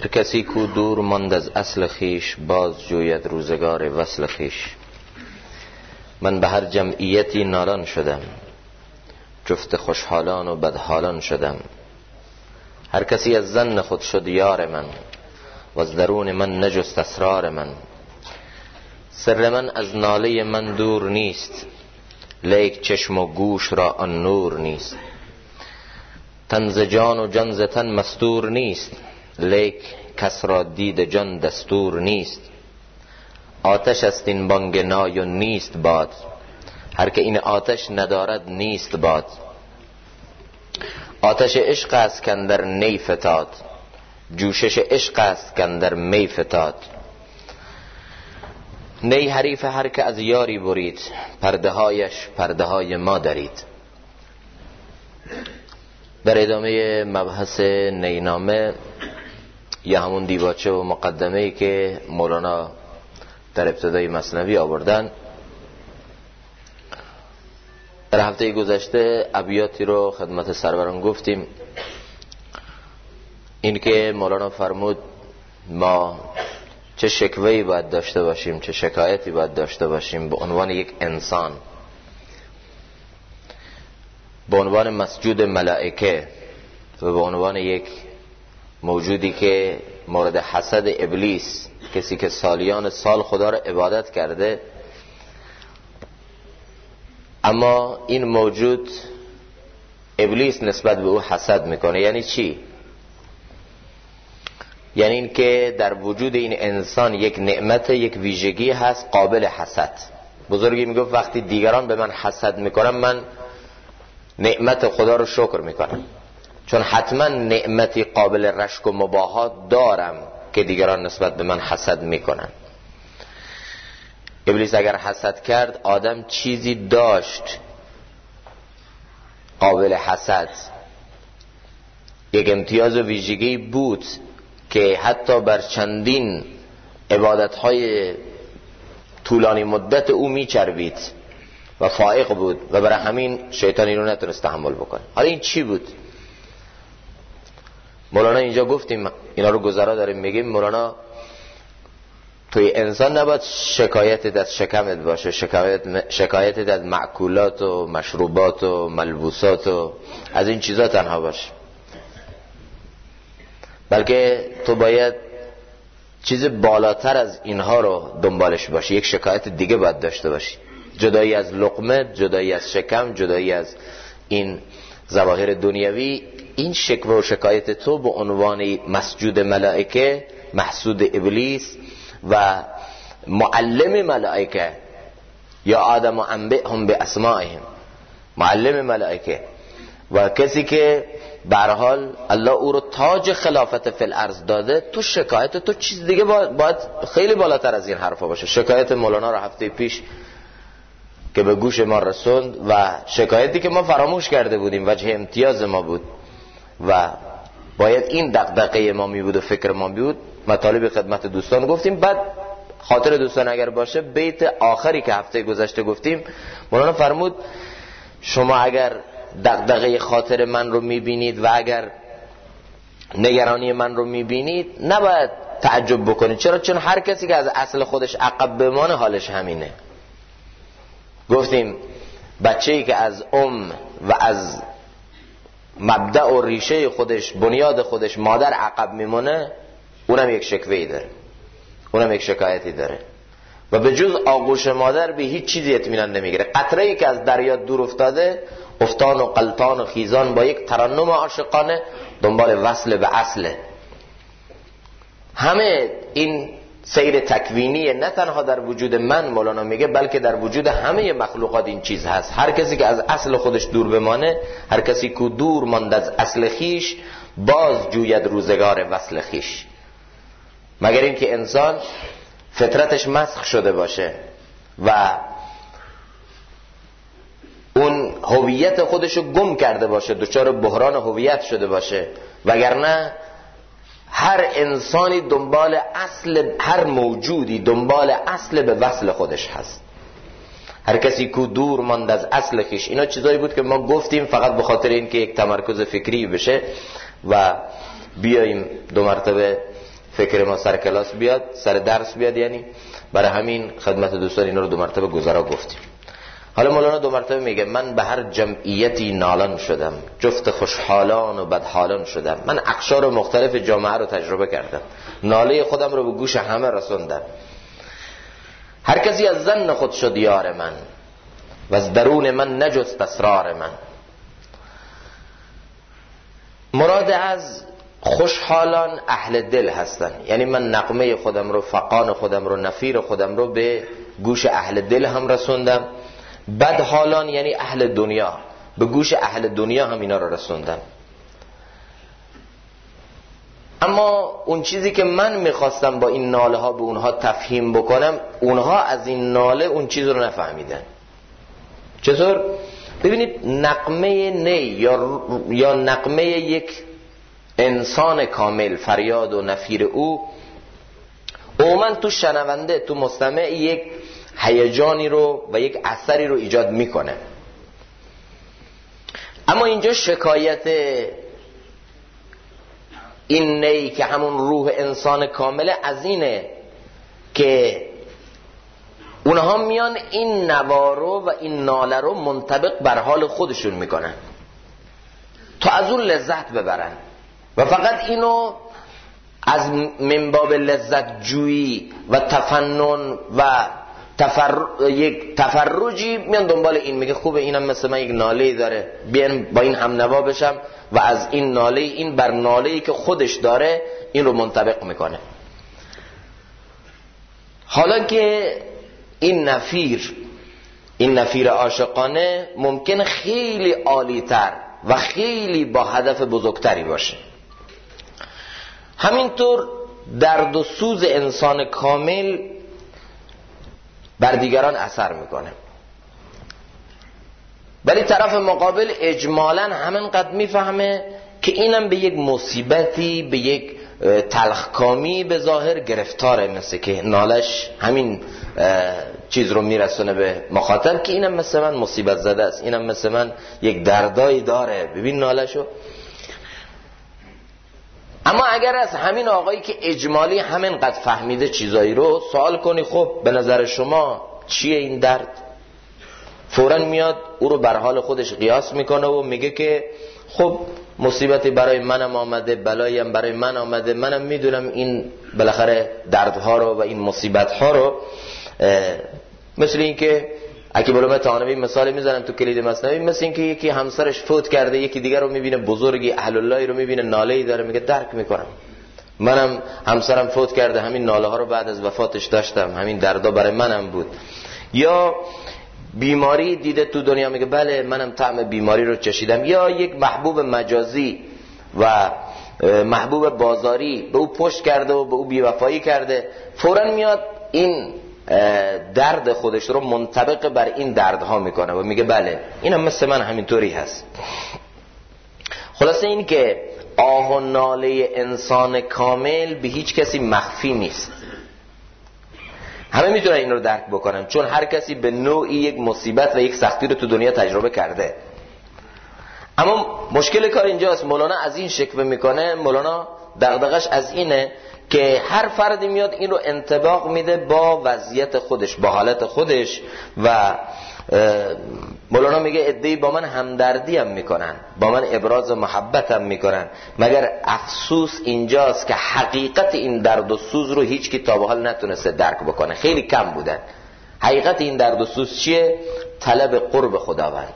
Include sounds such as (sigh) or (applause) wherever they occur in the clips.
هر کسی کو دور ماند از اصل خیش باز جوید روزگار وصل خیش. من به هر جمعیتی نالان شدم جفت خوشحالان و بدحالان شدم. هر کسی از زن خود شد یار من و از درون من نجست اسرار من. سر من از ناله من دور نیست لیک چشم و گوش را آن نور نیست. تنز جان و جنز تن مستور نیست لیک کس را دید جان دستور نیست. آتش است این بانگ نای و نیست باد. هر که این آتش ندارد نیست باد. آتش عشق است کندر نی فتاد. جوشش عشق است کندر می فتاد. نی حریف هر که از یاری برید پرده هایش پرده های ما دارید. در ادامه مبحث نینامه یا همون دیباچه و مقدمه ای که مولانا در ابتدای مصنوی آوردن. در هفته گذشته ابیاتی رو خدمت سروران گفتیم. این که مولانا فرمود ما چه شکوهی باید داشته باشیم چه شکایتی باید داشته باشیم به عنوان یک انسان. به عنوان مسجود ملائکه و به عنوان یک موجودی که مورد حسد ابلیس کسی که سالیان سال خدا را عبادت کرده. اما این موجود ابلیس نسبت به او حسد می‌کنه. یعنی چی؟ یعنی این که در وجود این انسان یک نعمت یک ویژگی هست قابل حسد. بزرگی می‌گفت وقتی دیگران به من حسد می‌کنم من نعمت خدا رو شکر می‌کنم. چون حتما نعمتی قابل رشک و مباهات دارم که دیگران نسبت به من حسد می‌کنن. ابلیس اگر حسد کرد آدم چیزی داشت قابل حسد. یک امتیاز و ویژگی بود که حتی بر چندین عبادتهای طولانی مدت او میچربید و فائق بود و برای همین شیطانی رو نتونست تحمل بکنه. حالا این چی بود؟ مولانا اینجا گفتیم اینا رو گذرا داریم میگیم مولانا توی انسان نباید شکایت از شکمت باشه شکایت شکایتت از معکولات و مشروبات و ملبوسات و از این چیزا تنها باشه بلکه تو باید چیز بالاتر از اینها رو دنبالش باشی یک شکایت دیگه باید داشته باشی. جدایی از لقمه جدایی از شکم جدایی از این زواهر دنیوی این شکوه و شکایت تو به عنوان مسجود ملائکه محسود ابلیس و معلم ملائکه. یا آدم و انبئهم به اسمائهم. معلم ملائکه. و کسی که حال الله او رو تاج خلافت فی الارض داده تو شکایت تو چیز دیگه باید, خیلی بالاتر از این حرفا باشه. شکایت مولانا رو هفته پیش که به گوش ما رسوند و شکایتی که ما فراموش کرده بودیم وجه امتیاز ما بود و باید این دقدقه ما می بود و فکر ما بود مطالب خدمت دوستان گفتیم. بعد خاطر دوستان اگر باشه بیت آخری که هفته گذشته گفتیم مولانا فرمود شما اگر دقدقه خاطر من رو می‌بینید و اگر نگرانی من رو می‌بینید نباید تعجب بکنید. چرا؟ چون هر کسی که از اصل خودش عقب بمانه حالش همینه. گفتیم بچه ای که از ام و از مبدع و ریشه خودش بنیاد خودش مادر عقب میمونه اونم یک شکوه داره. اونم یک شکایتی داره. و به جز آغوش مادر به هیچ چیزی اطمینان نمی‌گیره. قطره ای که از دریا دور افتاده افتان و قلطان و خیزان با یک ترنم عاشقانه دنبال وصل به اصله. همه این سیر تکوینی نه تنها در وجود من مولانا میگه بلکه در وجود همه مخلوقات این چیز هست. هر کسی که از اصل خودش دور بمانه هر کسی که دور ماند از اصل خیش باز جوید روزگار وصل خیش. مگر اینکه انسان فطرتش مسخ شده باشه و اون هویت خودش رو گم کرده باشه دچار بحران هویت شده باشه. وگرنه هر انسانی دنبال اصل هر موجودی دنبال اصل به وصل خودش هست. هر کسی کو دور ماند از اصل خیش. اینا چیزایی بود که ما گفتیم فقط به خاطر اینکه یک تمرکز فکری بشه و بیاییم دو مرتبه فکر ما سر کلاس بیاد سر درس بیاد یعنی برای همین خدمت دوستان اینا رو دو مرتبه گذرا گفتیم. حالا مولانا دو مرتبه میگه من به هر جمعیتی نالان شدم جفت خوشحالان و بدحالان شدم. من اقشار مختلف جامعه رو تجربه کردم. ناله خودم رو به گوش همه رسوندم. هر کسی از زن خود شد یار من و از درون من نجست اسرار من. مراد از خوشحالان اهل دل هستن. یعنی من نقمه خودم رو فقان خودم رو نفیر خودم رو به گوش اهل دل هم رسوندم. بد حالان یعنی اهل دنیا. به گوش اهل دنیا هم اینا رو رسوندم اما اون چیزی که من می‌خواستم با این ناله ها به اونها تفهیم بکنم اونها از این ناله اون چیز رو نفهمیدن. چطور؟ ببینید نقمه نی یا, یا نقمه یک انسان کامل فریاد و نفیر او عموما تو شنونده تو مستمع یک هیجانی رو و یک اثری رو ایجاد می‌کنه. اما اینجا شکایت این نی که همون روح انسان کامله از اینه که اونها میان این نوارو و این ناله رو منطبق بر حال خودشون می‌کنن. تا از اون لذت ببرن. و فقط اینو از منباب لذت جویی و تفنن و تفر... یک تفرجی میان دنبال این میگه خوبه اینم مثل من یک ناله داره. بیان با این هم نوا بشم و از این ناله این بر ناله که خودش داره این رو منطبق می‌کنه. حالا که این نفیر این نفیر عاشقانه ممکن خیلی عالیتر و خیلی با هدف بزرگتری باشه. همینطور درد و سوز انسان کامل بر دیگران اثر می‌کنه. ولی طرف مقابل اجمالا همینقدر می‌فهمه که اینم به یک مصیبتی به یک تلخکامی به ظاهر گرفتاره مثل که نالش همین چیز رو میرسونه به مخاطب که اینم مثل من مصیبت زده است اینم مثل من یک دردایی داره. ببین نالشو اما اگر از همین آقایی که اجمالی همینقدر فهمیده چیزایی رو سوال کنی خب به نظر شما چیه این درد؟ فورا میاد او رو بر حال خودش قیاس می‌کنه و میگه که خب مصیبتی برای منم آمده بلایم برای من آمده منم می‌دونم این بالاخره دردها رو و این مصیبت ها رو مثل اینکه اگه بلومه تانوی مثال می‌زنم تو کلید مصنوی مثل اینکه یکی همسرش فوت کرده یکی دیگر رو می‌بینه بزرگی اهل اللهی رو می‌بینه ناله داره میگه درک می‌کنم. منم همسرم فوت کرده همین ناله ها رو بعد از وفاتش داشتم همین دردا برای منم بود. یا بیماری دیده تو دنیا میگه بله منم طعم بیماری رو چشیدم. یا یک محبوب مجازی و محبوب بازاری به او پشت کرده و به او بیوفایی کرده فورا میاد این درد خودش رو منطبق بر این دردها می‌کنه و میگه بله اینم مثل من همینطوری هست. خلاصه این که آه و ناله انسان کامل به هیچ کسی مخفی نیست. همه می‌تونن این رو درک بکنن چون هر کسی به نوعی یک مصیبت و یک سختی رو تو دنیا تجربه کرده. اما مشکل کار اینجاست مولانا از این شکوه می‌کنه مولانا دغدغش از اینه که هر فردی میاد این رو انتباق میده با وضعیت خودش با حالت خودش و مولانا میگه ادهی با من همدردی هم می‌کنن با من ابراز محبت هم می‌کنن. مگر افسوس اینجاست که حقیقت این درد و سوز رو هیچ کی تا به حال نتونسته درک بکنه؟ خیلی کم بودن. حقیقت این درد و سوز چیه؟ طلب قرب خداوند.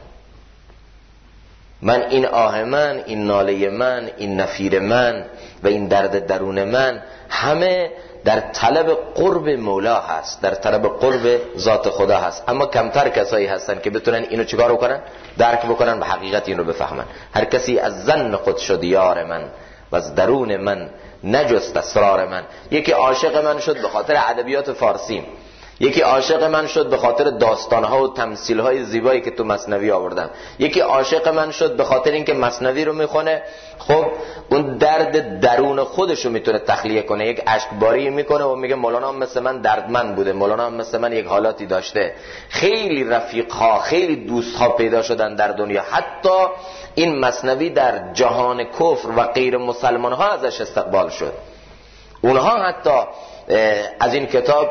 من این آه من این ناله من این نفیر من و این درد درون من همه در طلب قرب مولا هست در طلب قرب ذات خدا هست. اما کمتر کسایی هستن که بتونن اینو چیکار بکنن؟ درک بکنن و حقیقت این رو بفهمن. هر کسی از زن خود شد یار من و از درون من نجست اسرار من. یکی عاشق من شد به خاطر ادبیات فارسیم یکی عاشق من شد به خاطر داستانها و تمثیلهای زیبایی که تو مصنوی آوردم. یکی عاشق من شد به خاطر اینکه مصنوی رو می‌خونه. خب اون درد درون خودش رو می‌تونه تخلیه کنه. یک اشکباری می‌کنه و میگه مولانا مثل من دردمند بوده. مولانا مثل من یک حالاتی داشته. خیلی رفیقها خیلی دوستها پیدا شدن در دنیا. حتی این مصنوی در جهان کفر و غیر مسلمان ها ازش استقبال شد. اونها حتی از این کتاب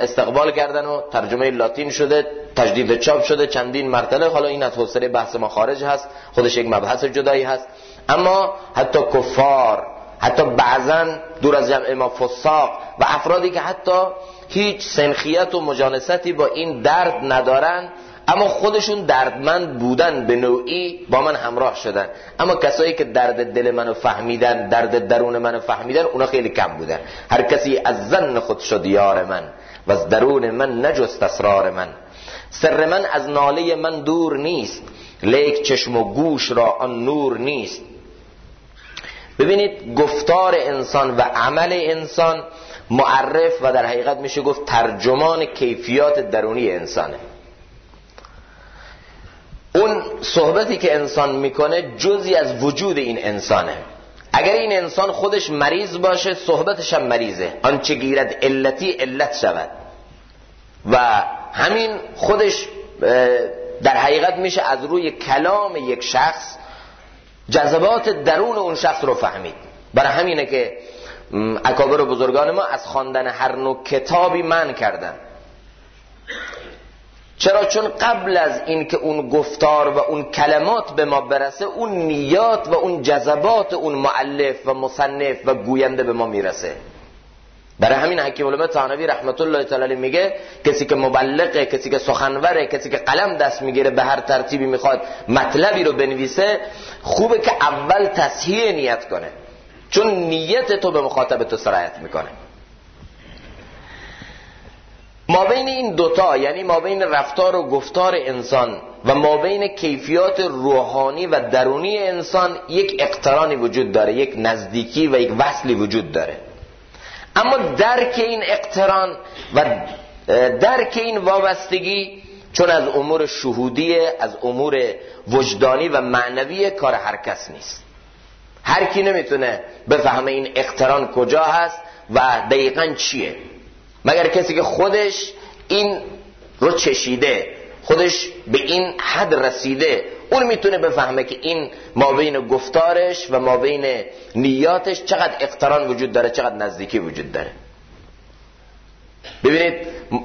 استقبال کردن و ترجمه لاتین شده تجدید چاپ شده چندین مرتبه. حالا این از حوصله بحث ما خارج هست خودش یک مبحث جدایی هست. اما حتی کفار حتی بعضا دور از جمع ما فساق و افرادی که حتی هیچ سنخیت و مجانستی با این درد ندارن اما خودشون دردمند بودن به نوعی با من همراه شدن. اما کسایی که درد دل منو فهمیدن درد درون منو فهمیدن اونا خیلی کم بودن. هر کسی از زن خود شد یار من و از درون من نجست اسرار من. سر من از ناله من دور نیست لیک چشم و گوش را آن نور نیست. ببینید گفتار انسان و عمل انسان معرف و در حقیقت میشه گفت ترجمان کیفیات درونی انسانه. اون صحبتی که انسان می‌کنه جزی از وجود این انسانه. اگر این انسان خودش مریض باشه صحبتش هم مریضه. آنچه گیرد علتی علت شود. و همین خودش در حقیقت میشه از روی کلام یک شخص جذبات درون اون شخص رو فهمید. برای همینه که اکابر و بزرگان ما از خواندن هر نوع کتابی من کردن. چرا چون قبل از اینکه اون گفتار و اون کلمات به ما برسه اون نیات و اون جذبات اون معلف و مصنف و گوینده به ما می‌رسه؟ برای همین حکیم علمه تانوی رحمت الله تعالی میگه کسی که مبلغه کسی که سخنوره کسی که قلم دست می‌گیره به هر ترتیبی می‌خواد مطلبی رو بنویسه خوبه که اول تصحیح نیت کنه. چون نیت تو به مخاطب تو سرایت می‌کنه. ما بین این دوتا یعنی ما بین رفتار و گفتار انسان و ما بین کیفیات روحانی و درونی انسان یک اقترانی وجود داره یک نزدیکی و یک وصلی وجود داره. اما درک این اقتران و درک این وابستگی چون از امور شهودی از امور وجدانی و معنوی کار هر کس نیست. هر کی نمی‌تونه بفهمه این اقتران کجا هست و دقیقا چیه. مگر کسی که خودش این رو چشیده خودش به این حد رسیده اون می‌تونه بفهمه که این ما بین گفتارش و ما بین نیاتش چقدر اقتران وجود داره چقدر نزدیکی وجود داره. ببینید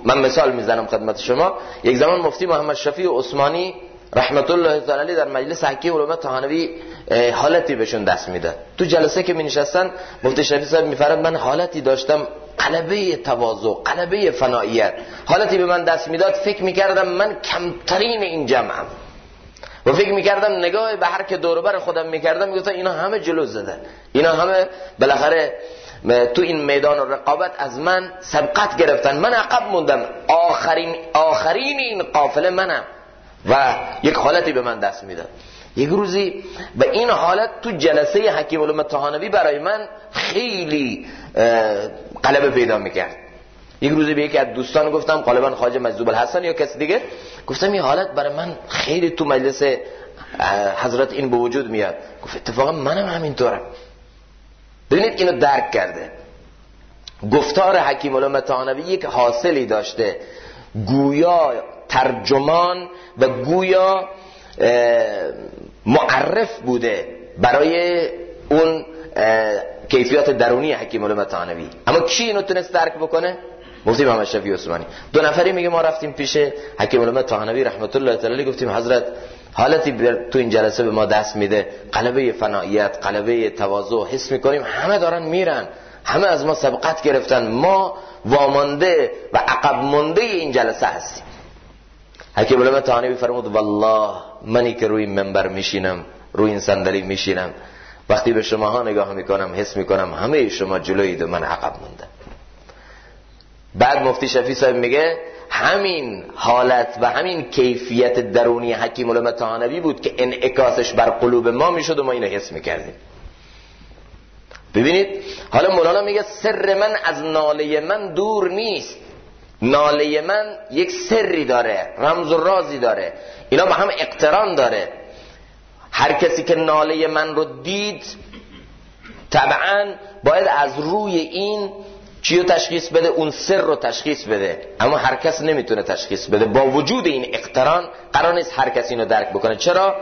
من مثال می‌زنم خدمت شما. یک زمان مفتی محمد شفیع عثمانی رحمت الله تعالی در مجلس حکیم علماء تهانوی حالتی بهشون دست می‌داد. تو جلسه که می نشستن مفتی شفیع صاحب میفرد من حالتی داشتم قلبه تواضع قلبه فنائیت. حالتی به من دست می‌داد فکر می‌کردم من کمترین این جمعم. و فکر می‌کردم نگاه به هر که دوروبر خودم می‌کردم می‌گفتم اینا همه جلو زدن. اینا همه بالاخره تو این میدان رقابت از من سبقت گرفتن. من عقب موندم. آخرین آخرین این قافله منم. و یک حالتی به من دست می‌داد. یک روزی به این حالت تو جلسه حکیم علوم تهانوی برای من خیلی قلب پیدا می‌کرد. یک روزی به یکی از دوستان گفتم غالبا خواجه مجذوب الحسن یا کسی دیگه؟ گفتم این حالت برای من خیلی تو مجلس حضرت این به وجود میاد. گفت اتفاقا منم همینطورم. ببینید اینو درک کرده. گفتار حکیم علوم تهانوی یک حاصلی داشته. گویا ترجمان و گویا معرف بوده برای اون کیفیات درونی حکیم علوم تانوی. اما کی اینو تونست درک بکنه؟ مفتی محمد شفیع عثمانی. دو نفری میگه ما رفتیم پیش حکیم علوم تانوی رحمت الله تعالی گفتیم حضرت حالتی تو این جلسه به ما دست میده. قلبه فناییت قلبه تواضع حس می‌کنیم همه دارن میرن. همه از ما سبقت گرفتن. ما وامانده و عقب مونده این جلسه هستیم. حکیم علوم تانوی فرمود والله منی که روی منبر میشینم روی این صندلی میشینم. وقتی به شما ها نگاه می‌کنم حس می‌کنم همه شما جلوید و من عقب مونده. بعد مفتی شفی صاحب میگه همین حالت و همین کیفیت درونی حکیم علم تهانوی بود که انعکاسش بر قلوب ما می‌شد و ما اینو حس می‌کردیم. ببینید حالا مولانا میگه سر من از ناله من دور نیست. ناله من یک سری داره رمز و رازی داره. اینا با هم اقتران داره. هر کسی که ناله من رو دید طبعا باید از روی این چی رو تشخیص بده اون سر رو تشخیص بده. اما هر کس نمی‌تونه تشخیص بده. با وجود این اقتران قرار نیست هر کسی اینو درک بکنه. چرا؟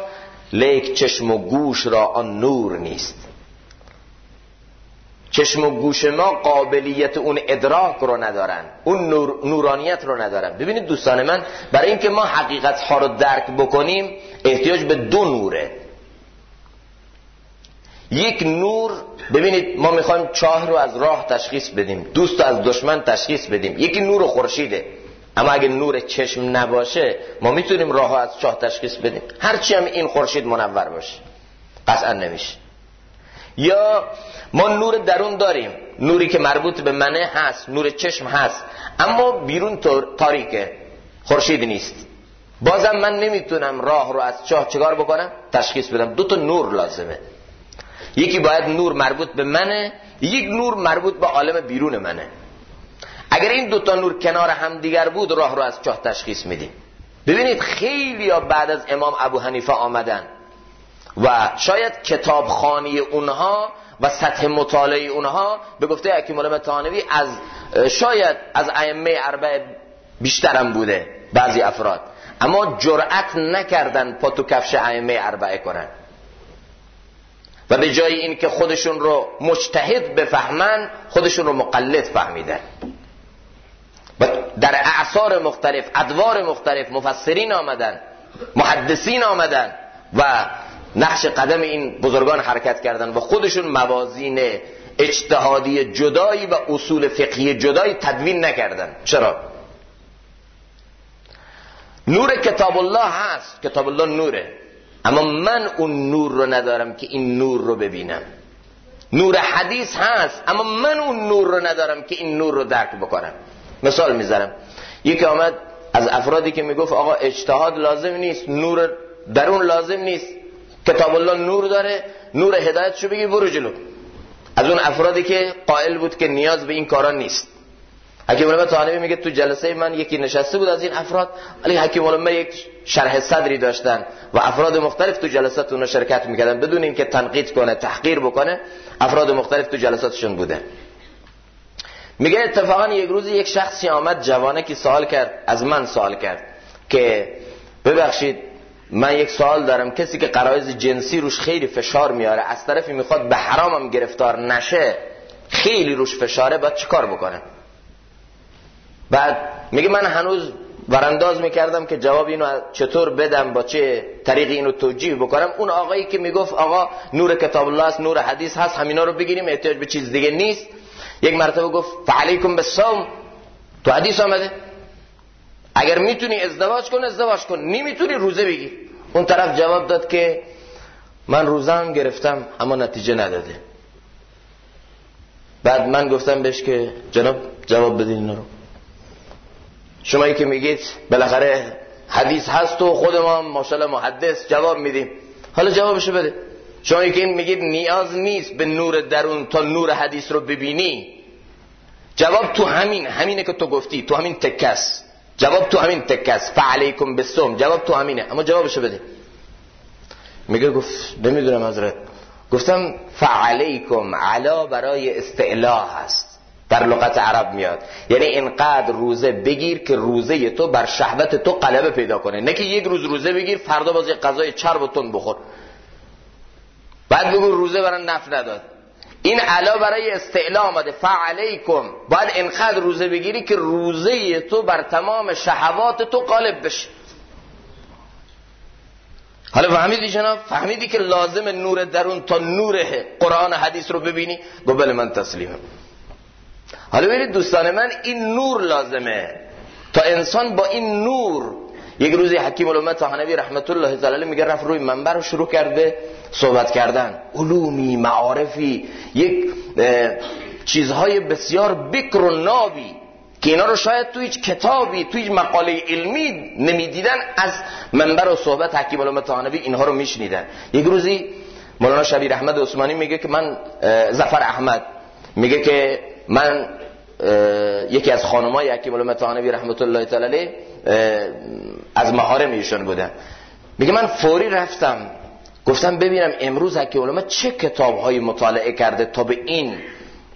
لیک چشم و گوش را آن نور نیست. چشم و گوش ما قابلیت اون ادراک رو ندارن اون نور، نورانیت رو ندارن. ببینید دوستان من برای اینکه ما حقیقت ها رو درک بکنیم احتیاج به دو نوره. یک نور ببینید ما می‌خوایم چاه رو از راه تشخیص بدیم دوست رو از دشمن تشخیص بدیم. یکی نور خورشیده. اما اگه نور چشم نباشه ما می‌تونیم راه از چاه تشخیص بدیم. هرچی هم این خورشید منور باشه. قطعا نمیشه. یا ما نور درون داریم. نوری که مربوط به منه هست نور چشم هست. اما بیرون تاریکه. خورشید نیست. بازم من نمی‌تونم راه رو از چاه چگار بکنم؟ تشخیص بدم. دو تا نور لازمه. یکی باید نور مربوط به منه یک نور مربوط به عالم بیرون منه. اگر این دوتا نور کنار هم دیگر بود راه رو از چاه تشخیص میدیم. ببینید خیلی ها بعد از امام ابو حنیفه آمدن و شاید کتابخانی اونها و سطح مطالعه اونها به گفته حکیم علم تانوی از شاید از ائمه اربع بیشترم بوده بعضی افراد. اما جرأت نکردن پا تو کفش ائمه اربعه کنن. و به جای اینکه خودشون رو مجتهد بفهمن خودشون رو مقلد فهمیدن. و در اعثار مختلف ادوار مختلف مفسرین آمدن محدثین آمدن و نقش قدم این بزرگان حرکت کردن و خودشون موازین اجتهادی جدایی و اصول فقهی جدایی تدوین نکردن. چرا؟ نور کتاب الله هست. کتاب الله نوره. اما من اون نور رو ندارم که این نور رو ببینم. نور حدیث هست اما من اون نور رو ندارم که این نور رو درک بکنم. مثال می‌ذارم یکی آمد از افرادی که می‌گفت آقا اجتهاد لازم نیست نور درون لازم نیست. کتاب الله نور داره نور هدایت شو بگی برو جلو. از اون افرادی که قائل بود که نیاز به این کارا نیست. حکیم علمه طالبی میگه تو جلسه من یکی نشسته بود از این افراد ولی حکیم علمه یک شرح صدری داشتن و افراد مختلف تو جلساتون شرکت می‌کردن بدون اینکه تنقید کنه تحقیر بکنه افراد مختلف تو جلساتشون بوده میگه اتفاقا یک روز یک شخصی آمد جوانه که سوال کرد از من سوال کرد که ببخشید من یک سوال دارم کسی که قرائز جنسی روش خیلی فشار میاره از طرفی می‌خواد به حرامم گرفتار نشه خیلی روش فشاره باید چیکار بکنه بعد میگه من هنوز ورانداز می‌کردم که جواب اینو چطور بدم با چه طریقی اینو توجیه بکنم. اون آقایی که می‌گفت آقا نور کتاب الله است نور حدیث هست همینا رو بگیریم احتیاج به چیز دیگه نیست. یک مرتبه گفت فعلیکم بالصوم. تو حدیث آمده؟ اگر می‌تونی ازدواج کن ازدواج کن. نمی‌تونی روزه بگیر اون طرف جواب داد که من روزه هم گرفتم اما نتیجه نداده. بعد من گفتم بهش که جناب جواب بدین رو. شما که میگید بالاخره حدیث هست و خود ما ماشاءالله محدث جواب میدیم. حالا جوابشو بده. شما که میگید نیاز نیست به نور درون تا نور حدیث رو ببینی. جواب تو همین همینه که تو گفتی. تو همین تکس جواب تو همین تکس فعلیکم بسوم جواب تو همینه. اما جوابشو بده. میگه گفت نمی‌دونم حضرت. گفتم فعلیکم علا برای استعلا هست. در لغت عرب میاد. یعنی اینقدر روزه بگیر که روزه تو بر شهوت تو قلبه پیدا کنه. نه که یک روز روزه بگیر فردا باز یک غذای چرب و بخور. بعد بگو روزه برای نفع نداد. این علا برای استعلا آمده. فعلیکم. باید اینقدر روزه بگیری که روزه تو بر تمام شهوات تو قالب بشه. حالا فهمیدی جناب؟ فهمیدی که لازم نور درون تا نور قرآن حدیث رو ببینی؟ گو بله من تسلیمم. حالا ببینید دوستان من این نور لازمه. تا انسان با این نور یک روزی حکیم الامه تاهنوی رحمت الله تعالی میگه رفت روی منبر رو شروع کرده صحبت کردن. علومی معارفی یک چیزهای بسیار بکر و نابی که اینا رو شاید تو هیچ کتابی تو هیچ مقاله علمی نمی‌دیدن از منبر و صحبت حکیم الامه تاهنوی اینها رو میشنیدن. یک روزی مولانا شبیر احمد عثمانی میگه که من زفر احمد میگه که من یکی از خانمای حکیم طحاوی رحمت الله تعالی از محارم ایشون بودم میگه من فوری رفتم گفتم ببینم امروز حکیم علامه چه کتاب مطالعه کرده تا به این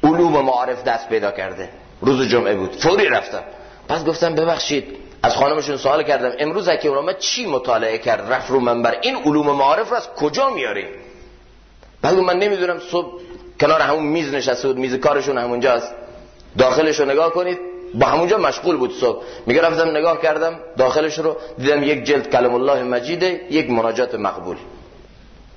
علوم معارف دست پیدا کرده. روز جمعه بود فوری رفتم. پس گفتم ببخشید از خانمشون سوال کردم امروز حکیم علامه چی مطالعه کرد؟ رفت رو منبر این علوم معارف رو از کجا میاری بعد من نمی‌دونم صبح کنار همون میز نشسته بود میز کارشون همونجاست داخلش رو نگاه کنید با همونجا مشغول بود صبح. میگه رفتم نگاه کردم داخلش رو دیدم یک جلد کلم الله مجیده یک مناجات مقبول.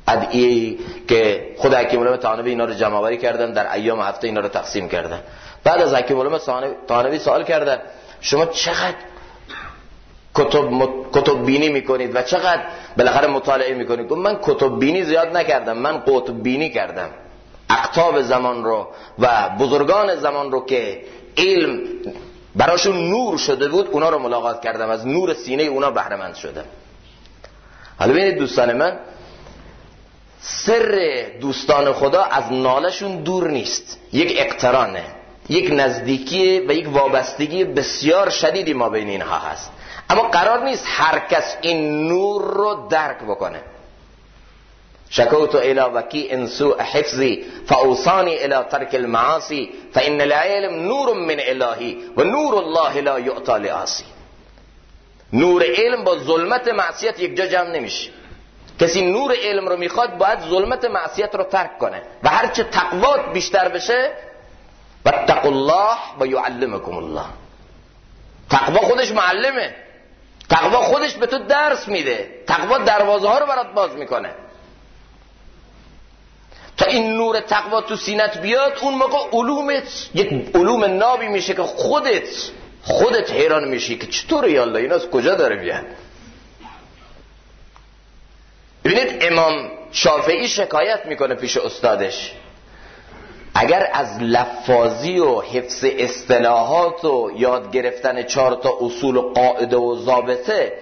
ادعیه که خود حکیم علامه تانوی اینا رو جمع آوری کردن در ایام هفته اینا رو تقسیم کردن. بعد از حکیم علامه تانوی سوال کردن شما چقدر کتب, کتب بینی می‌کنید و چقدر بالاخره مطالعه می‌کنید؟ من کتب بینی زیاد نکردم من قطب بینی کردم. اقتاب زمان رو و بزرگان زمان رو که علم براشون نور شده بود اونا رو ملاقات کردم. از نور سینه اونا بهرمند شدم. حالا ببینید دوستان من سر دوستان خدا از نالشون دور نیست. یک اقترانه یک نزدیکی و یک وابستگی بسیار شدیدی ما بین اینها هست. اما قرار نیست هر کس این نور رو درک بکنه. شکوت الى وکی انسو حفظی فاوصانی الى ترک المعاصی فان العلم نور من الهی و نور الله لا یعطى لعاصی نور علم با ظلمت معصیت یک جا جمع نمیشه. کسی نور علم رو می‌خواد باید ظلمت معصیت رو ترک کنه. و هرچه تقوات بیشتر بشه و الله و یعلمکم الله. تقوا خودش معلمه. تقوا خودش به تو درس میده. تقوا دروازه ها رو برات باز می‌کنه. تا این نور تقوا تو سینت بیاد اون موقع علومت یک علوم نابی میشه که خودت خودت حیران میشی که چطور یالله این از کجا داره بیاد ببینید امام شافعی شکایت می‌کنه پیش استادش. اگر از لفاظی و حفظ اصطلاحات و یاد گرفتن چهار تا اصول و قاعده و ضابطه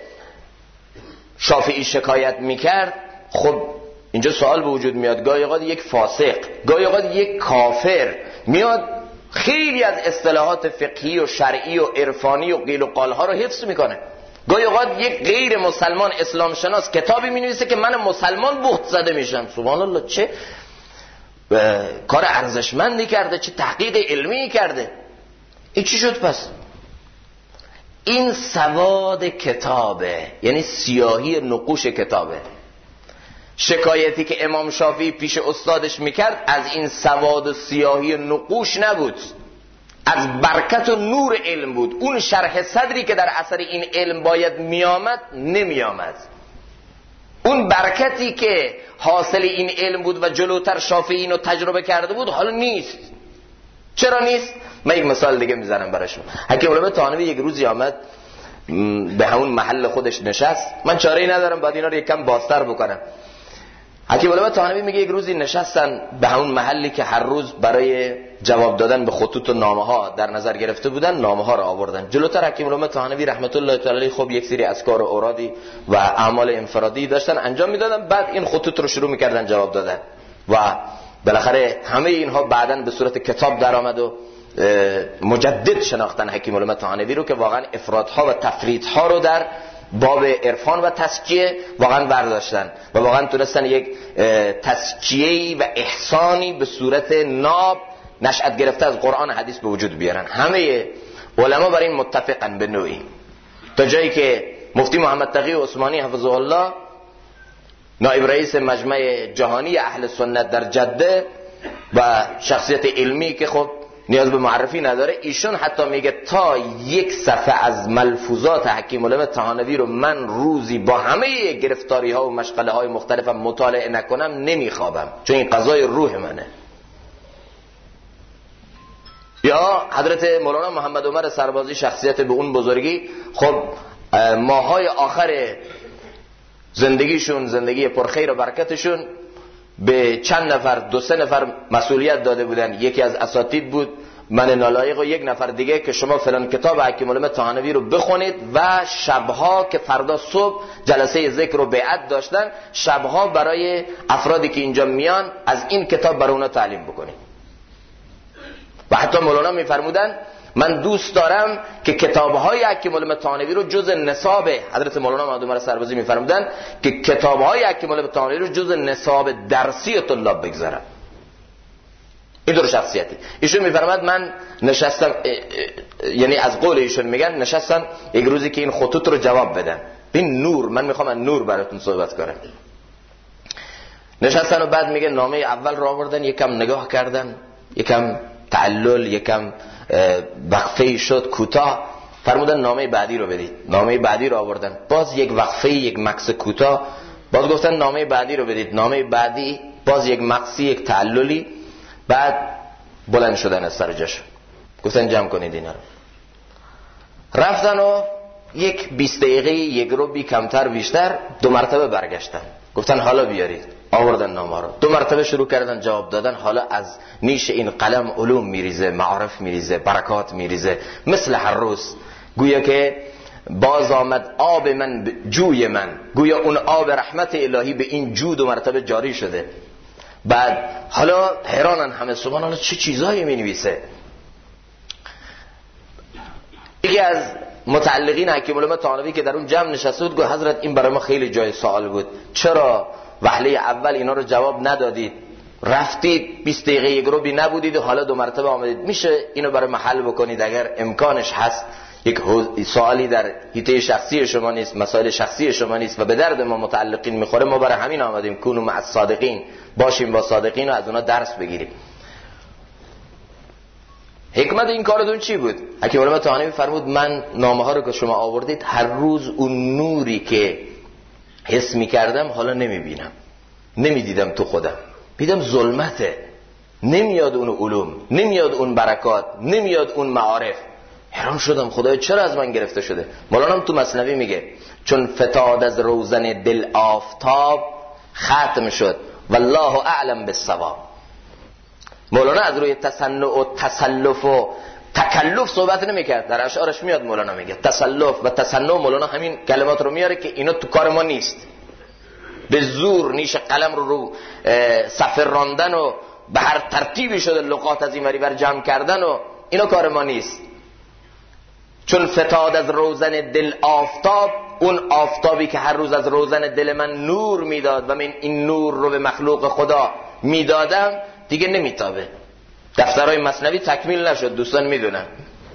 شافعی شکایت می‌کرد خب اینجا سوال به وجود میاد. گاهی اوقات یک فاسق گاهی اوقات یک کافر میاد خیلی از اصطلاحات فقهی و شرعی و عرفانی و قیل و قالها رو حفظ می‌کنه. گاهی اوقات یک غیر مسلمان اسلام شناس کتابی می نویسه که من مسلمان بخت زده میشم. سبحان الله چه کار ارزشمندی کرده چه تحقیق علمی کرده. این چی شد پس؟ این سواد کتابه یعنی سیاهی نقوش کتابه. شکایتی که امام شافعی پیش استادش می‌کرد از این سواد و سیاهی نقوش نبود. از برکت و نور علم بود. اون شرح صدری که در اثر این علم باید میامد نمیامد اون برکتی که حاصل این علم بود و جلوتر شافعی اینو تجربه کرده بود حالا نیست. چرا نیست؟ من یک مثال دیگه می‌زنم براشون حکیم علمه تانوی یک روزی آمد به همون محل خودش نشست. من چاره ای ندارم باید اینا رو یک کم بازتر بکنم. حکیم علمه تانوی میگه یک روزی نشستن به همون محلی که هر روز برای جواب دادن به خطوط و نامه ها در نظر گرفته بودن نامه ها را آوردن. جلوتر حکیم علمه تانوی رحمت الله تعالی خب یک سری اسکار و اورادی و اعمال انفرادی داشتن انجام می‌دادن. بعد این خطوط رو شروع می‌کردن جواب دادن. و بالاخره همه اینها بعدا به صورت کتاب درآمد و مجدد شناختن حکیم علمه تانوی رو که واقعا افرادها و تفریدها رو در باب عرفان و تسکیه واقعا برداشتن و واقعا تونستن یک تسکیه و احسانی به صورت ناب نشأت گرفته از قرآن حدیث به وجود بیارن. همه علما بر این متفقن به نوعی. تا جایی که مفتی محمد تقی عثمانی حفظه الله نائب رئیس مجمع جهانی اهل سنت در جده و شخصیت علمی که خب نیاز به معرفی نداره. ایشون حتی میگه تا یک صفحه از ملفوظات حکیم علم تهانوی رو من روزی با همه گرفتاری ها و مشغله های مختلفم مطالعه نکنم نمیخوابم. چون این قضای روح منه. یا حضرت مولانا محمد عمر سربازی شخصیت به اون بزرگی. خب ماهای آخر زندگیشون زندگی پرخیر و برکتشون به چند نفر دو سه نفر مسئولیت داده بودن. یکی از اساتید بود من نالایق و یک نفر دیگه که شما فلان کتاب حکیم علم تهانوی رو بخونید و شبها که فردا صبح جلسه ذکر و بیعت داشتن شبها برای افرادی که اینجا میان از این کتاب برای اونا تعلیم بکنید. و حتی مولانا میفرمودن من دوست دارم که کتاب های حکیم علم تانوی رو جز نصاب حضرت مولانا محمد عمر سربازی میفرمودن که کتاب های حکیم علم تانوی رو جز نصاب درسی طلاب بگذارم. این دور شخصیتی. ایشون میفرماد من نشستم یعنی از قول ایشون میگن نشستم یک روزی که این خطوط رو جواب بدم این نور من می‌خوام نور براتون صحبت کنم. نشستن و بعد میگه نامه اول را آوردن یکم نگاه کردن یکم تعلل یکم وقفه شد کوتاه. فرمودن نامه بعدی رو بدید نامه بعدی رو آوردن. باز یک وقفه یک مکس کوتاه. باز گفتن نامه بعدی رو بدید نامه بعدی باز یک مقصی یک تعللی. بعد بلند شدن از سر جاشون. گفتن جمع کنید اینا رو. رفتن و یک 20 دقیقه یک رو بی کمتر بیشتر دو مرتبه برگشتن. گفتن حالا بیارید. آوردن نامه رو دو مرتبه شروع کردن جواب دادن. حالا از نیش این قلم علوم میریزه معارف میریزه برکات میریزه. مثل هر روز گویا که باز آمد آب من جوی من. گویا اون آب رحمت الهی به این جو دو مرتبه جاری شده. بعد حالا حیرانن همه. سبحان الله چه چیزایی می نویسه یکی از متعلقین حکیم علماء تانوی که در اون جمع نشسته بود گفت حضرت این برای ما خیلی جای سوال بود. چرا؟ وحله اول اینا رو جواب ندادید. رفتید 20 دقیقه یک رو بی نبودید و حالا دو مرتبه آمدید. میشه اینو برای محل بکنید اگر امکانش هست. یک سوالی در هیته شخصی شما نیست مسائل شخصی شما نیست و به درد ما متعلقین می‌خوره ما برای همین آمدیم. کونو مع الصادقین. باشیم با صادقین و از اونا درس بگیریم. حکمت این کارتون چی بود؟ حکیم تهانی فرمود من نامه ها رو که شما آوردید هر روز اون نوری که حس می‌کردم حالا نمی‌بینم. نمی‌دیدم تو خودم. بیدم ظلمته. نمیاد اون علوم نمیاد اون برکات نمیاد اون معارف. حیران شدم خدای چرا از من گرفته شده؟ مولانا تو مصنوی میگه چون فتاد از روزن دل آفتاب ختم شد. والله اعلم بالصواب. مولانا از روی تصنع و تسلف و تکلف صحبت نمی‌کرد. در اشعارش میاد مولانا میگه تسلف و تصنع مولانا همین کلمات رو میاره که اینا تو کار ما نیست. به زور نیش قلم رو رو سفر راندن و به هر ترتیبی شده لقات از این بر جمع کردن و اینا کار ما نیست. چون فتاد از روزن دل آفتاب اون آفتابی که هر روز از روزن دل من نور می‌داد و من این نور رو به مخلوق خدا می‌دادم دیگه نمیتابه. دفترهای مصنوی تکمیل نشد دوستان می‌دونن.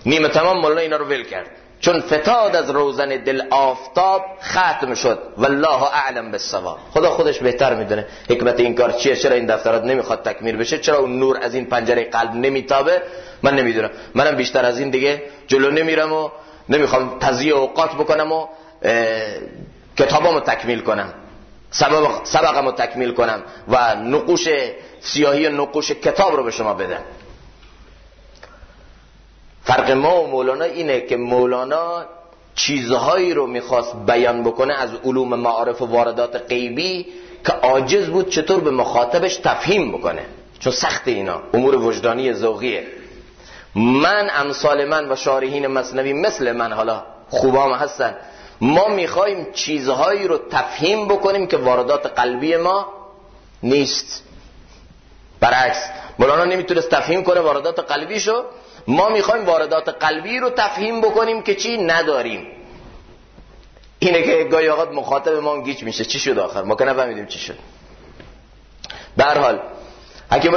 نیمه تمام مولانا اینا رو ول کرد. چون فتاد از روزن دل آفتاب ختم شد. والله اعلم بالصواب. خدا خودش بهتر می‌دونه. حکمت این کار چیه؟ چرا این دفترات نمی‌خواد تکمیل بشه؟ چرا اون نور از این پنجره قلب نمیتابه؟ من نمی‌دونم. منم بیشتر از این دیگه جلو نمیرم و نمی‌خوام تضییع اوقات بکنم و کتابامو تکمیل کنم. سبب سبقمو تکمیل کنم و نقوش سیاهی نقوش کتاب رو به شما بدم. فرق ما و مولانا اینه که مولانا چیزهایی رو می‌خواست بیان بکنه از علوم معارف و واردات غیبی که عاجز بود چطور به مخاطبش تفهیم بکنه. چون سخت اینا امور وجدانی ذوقیه من امثال من و شارحین مصنوی مثل من حالا خوبام هستن. ما می‌خوایم چیزهایی رو تفهیم بکنیم که واردات قلبی ما نیست. برعکس مولانا نمی‌تونست تفهیم کنه واردات قلبیشو. ما می‌خوایم واردات قلبی رو تفهیم بکنیم که چی؟ نداریم. اینه که گاهی اوقات مخاطب ما گیج میشه. چی شد آخر؟ ما که نفهمیدیم چی شد. به هر حال حکیم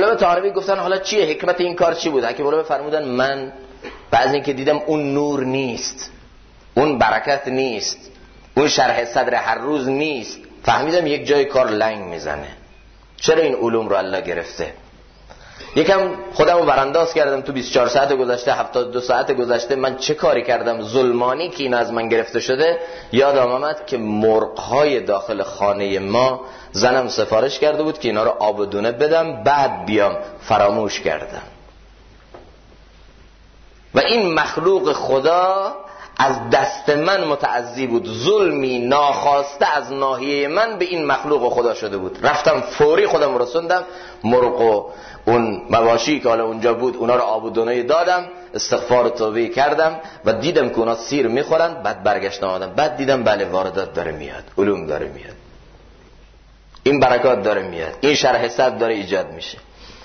گفتن حالا چیه؟ حکمت این کار چی بود؟ حکیم علماء فرمودن من بعضی اینکه دیدم اون نور نیست. اون برکت نیست. اون شرح صدر هر روز نیست. فهمیدم یک جای کار لنگ می‌زنه. چرا این علوم رو الله گرفته؟ یکم خودم رو برانداز کردم تو 24 ساعت گذشته 72 ساعت گذشته. من چه کاری کردم؟ ظلمانی که این از من گرفته شده یادم آمد که مرغ داخل خانه ما زنم سفارش کرده بود که اینا رو آب دونه بدم بعد بیام فراموش کردم. و این مخلوق خدا از دست من متعذی بود. ظلمی ناخواسته از ناحیه من به این مخلوق خدا شده بود. رفتم فوری خودم رسوندم. مرغ و اون مواشی که حالا اونجا بود اونا رو آب و دادم استغفار و توبه کردم و دیدم که اونا سیر می‌خورن بعد برگشتم آمدم. بعد دیدم بله واردات داره میاد علوم داره میاد. این برکات داره میاد. این شرح صد داره ایجاد میشه.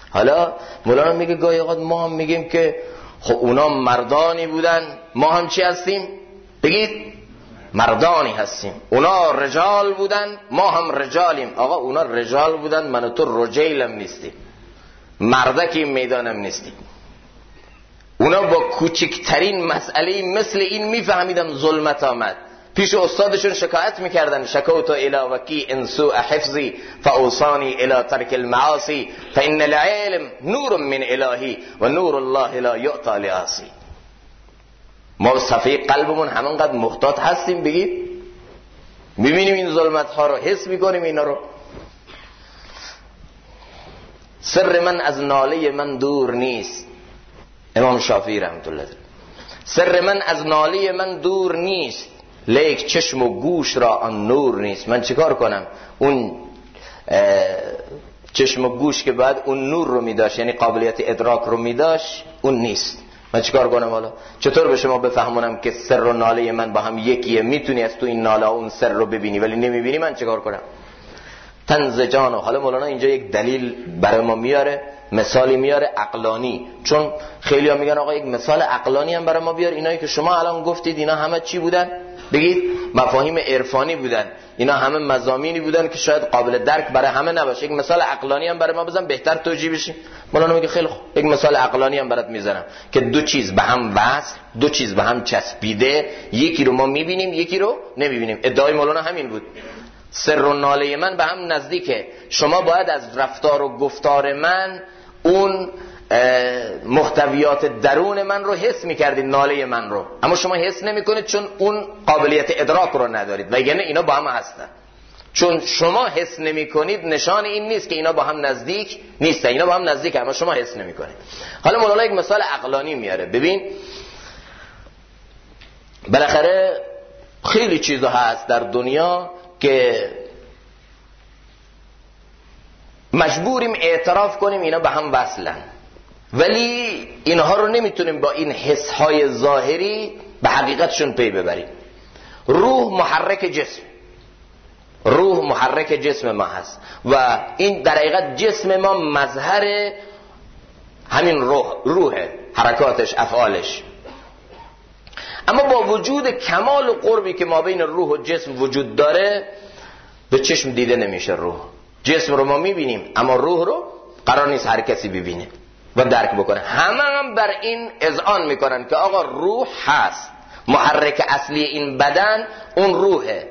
حالا مولانا میگه گاهی اوقات ما هم میگیم که خب اونا مردانی بودن. ما هم چی هستیم؟ بگید مردانی هستیم. اونا رجال بودن ما هم رجالیم. آقا اونا رجال بودن من تو رجیلم نیستیم. مردکی می‌دانم نیستیم. اونا با کوچکترین مسئله مثل این میفهمیدم ظلمت آمد. پیش استادشون شکایت می‌کردن شکوتو الى وکی انسو حفظی فاوصانی الى ترک المعاصی فان العلم نور من الهی و نور الله لا یعطى لعاصی ما صفحه قلبمون همانقدر محتاط هستیم بگید؟ می‌بینیم این ظلمت ها رو حس می‌کنیم اینا رو. سر من از ناله من دور نیست. امام شافعی رحمت الله سر من از ناله من دور نیست. لیک چشم و گوش را آن نور نیست. من چیکار کنم؟ اون چشم و گوش که بعد اون نور رو میداشت یعنی قابلیت ادراک رو میداشت اون نیست. من چیکار کنم حالا؟ چطور به شما بفهمونم که سر و ناله من با هم یکیه؟ می‌تونی از تو این ناله اون سر رو ببینی ولی نمی‌بینی من چیکار کنم؟ تنز جانو حالا مولانا اینجا یک دلیل برای ما میاره مثالی میاره اقلانی چون خیلی ها میگن آقا یک مثال اقلانی هم برای ما بیار. اینایی که شما الان گفتید اینا همه چی بودن؟ بگید مفاهیم عرفانی بودن. اینا همه مزامینی بودن که شاید قابل درک برای همه نباشه. یک مثال عقلانی هم برای ما بزن بهتر توجیه بشیم. مولانا میگه خیلی خوب. یک مثال عقلانی هم برات می‌زنم که دو چیز به هم وصل دو چیز به هم چسبیده. یکی رو ما می‌بینیم یکی رو نمی‌بینیم. ادعای مولانا همین بود. سر و ناله من به هم نزدیکه. شما باید از رفتار و گفتار من اون محتویات درون من رو حس می‌کردید ناله من رو. اما شما حس نمی‌کنید چون اون قابلیت ادراک رو ندارید. و یعنی اینا با هم هستن. چون شما حس نمی کنید نشان این نیست که اینا با هم نزدیک نیستن. اینا با هم نزدیک اما شما حس نمی کنید حالا مولانا یک مثال عقلانی میاره. ببین بالاخره خیلی چیزها هست در دنیا که مجبوریم اعتراف کنیم اینا به هم وصلن. ولی اینها رو نمی‌تونیم با این حس های ظاهری به حقیقتشون پی ببریم. روح محرک جسم. روح محرک جسم ما هست. و این در حقیقت جسم ما مظهر همین روح روحه حرکاتش افعالش. اما با وجود کمال و قربی که ما بین روح و جسم وجود داره به چشم دیده نمیشه روح. جسم رو ما می‌بینیم اما روح رو قرار نیست هر کسی ببینه. و درک بکنه. همه هم بر این اذعان می‌کنن که آقا روح هست. محرک اصلی این بدن اون روحه.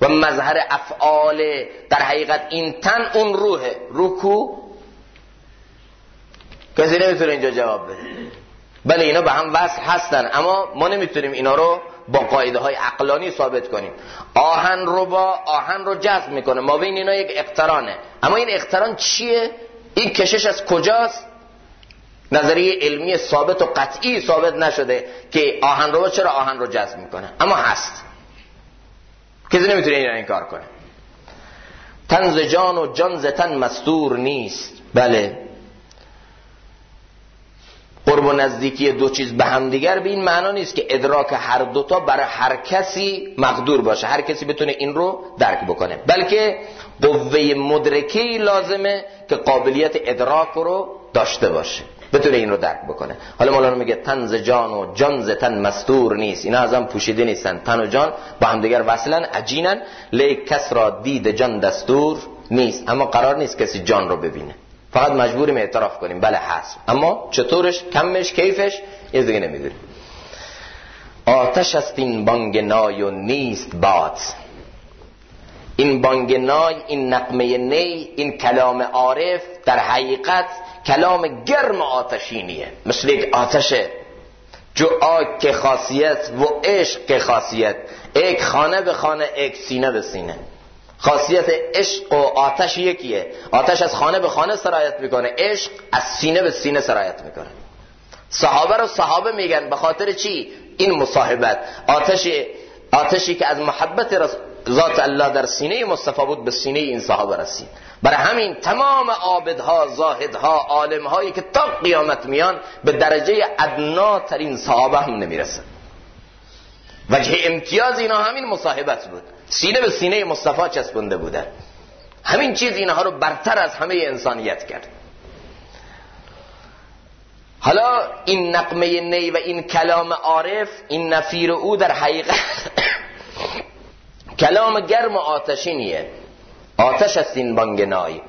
و مظهر افعال در حقیقت این تن اون روحه. روکو کسی نمی‌تونه اینجا جواب بده. بله اینا به هم وصل هستن اما ما نمی‌تونیم اینا رو با قاعده های عقلانی ثابت کنیم. آهن رو با آهن رو جذب می‌کنه. ما بین اینا یک اقترانه. اما این اقتران چیه؟ این کشش از کجاست؟ نظریه علمی ثابت و قطعی ثابت نشده که آهن رو چرا آهن رو جذب می‌کنه؟ اما هست. کسی نمی‌تونه این کار کنه. تنز جان و جان زتن مستور نیست. بله. قرب و نزدیکی دو چیز به هم دیگر به این معنا نیست که ادراک هر دوتا برای هر کسی مقدور باشه. هر کسی بتونه این رو درک بکنه. بلکه قوه مدرکی لازمه که قابلیت ادراک رو داشته باشه. بتونه این رو درک بکنه. حالا مولانا میگه تنز جان و جان ز تن مستور نیست. اینا از هم پوشیده نیستن. تن و جان با هم دیگر وصلن عجینن. لیک کس را دید جان دستور نیست. اما قرار نیست کسی جان رو ببینه. فقط مجبوریم اعتراف کنیم. بله هست اما چطورش؟ کمش؟ کیفش؟ این دیگه نمی‌دونیم. آتش است این بانگ نای و نیست باد. این بانگ نای این نغمه نی این کلام عارف در حقیقت کلام گرم آتشینیه. مثل یک آتشه. جو آگ کی خاصیت وہ عشق کی خاصیت. اک خانہ بہ خانہ اک سینہ بہ سینہ. خاصیت عشق و آتش یکیه. آتش از خانه به خانه سرایت می‌کنه. عشق از سینه به سینه سرایت می‌کنه. صحابه رو صحابه میگن. به خاطر چی؟ این مصاحبت. آتش آتشی که از محبت ذات الله در سینه مصطفی بود به سینه این صحابه رسید. برای همین تمام عابدها زاهدها عالمهایی که تا قیامت میان به درجه ادنا ترین صحابه هم نمی‌رسن. وجه امتیاز اینا همین مصاحبت بود. سینه به سینه مصطفی چسبنده بودن. همین چیز اینها رو برتر از همه انسانیت کرد. حالا این نقمه نی و این کلام عارف این نفیر او در حقیقت (coughs) کلام گرم و آتشینیه. آتش است این بانگ نای.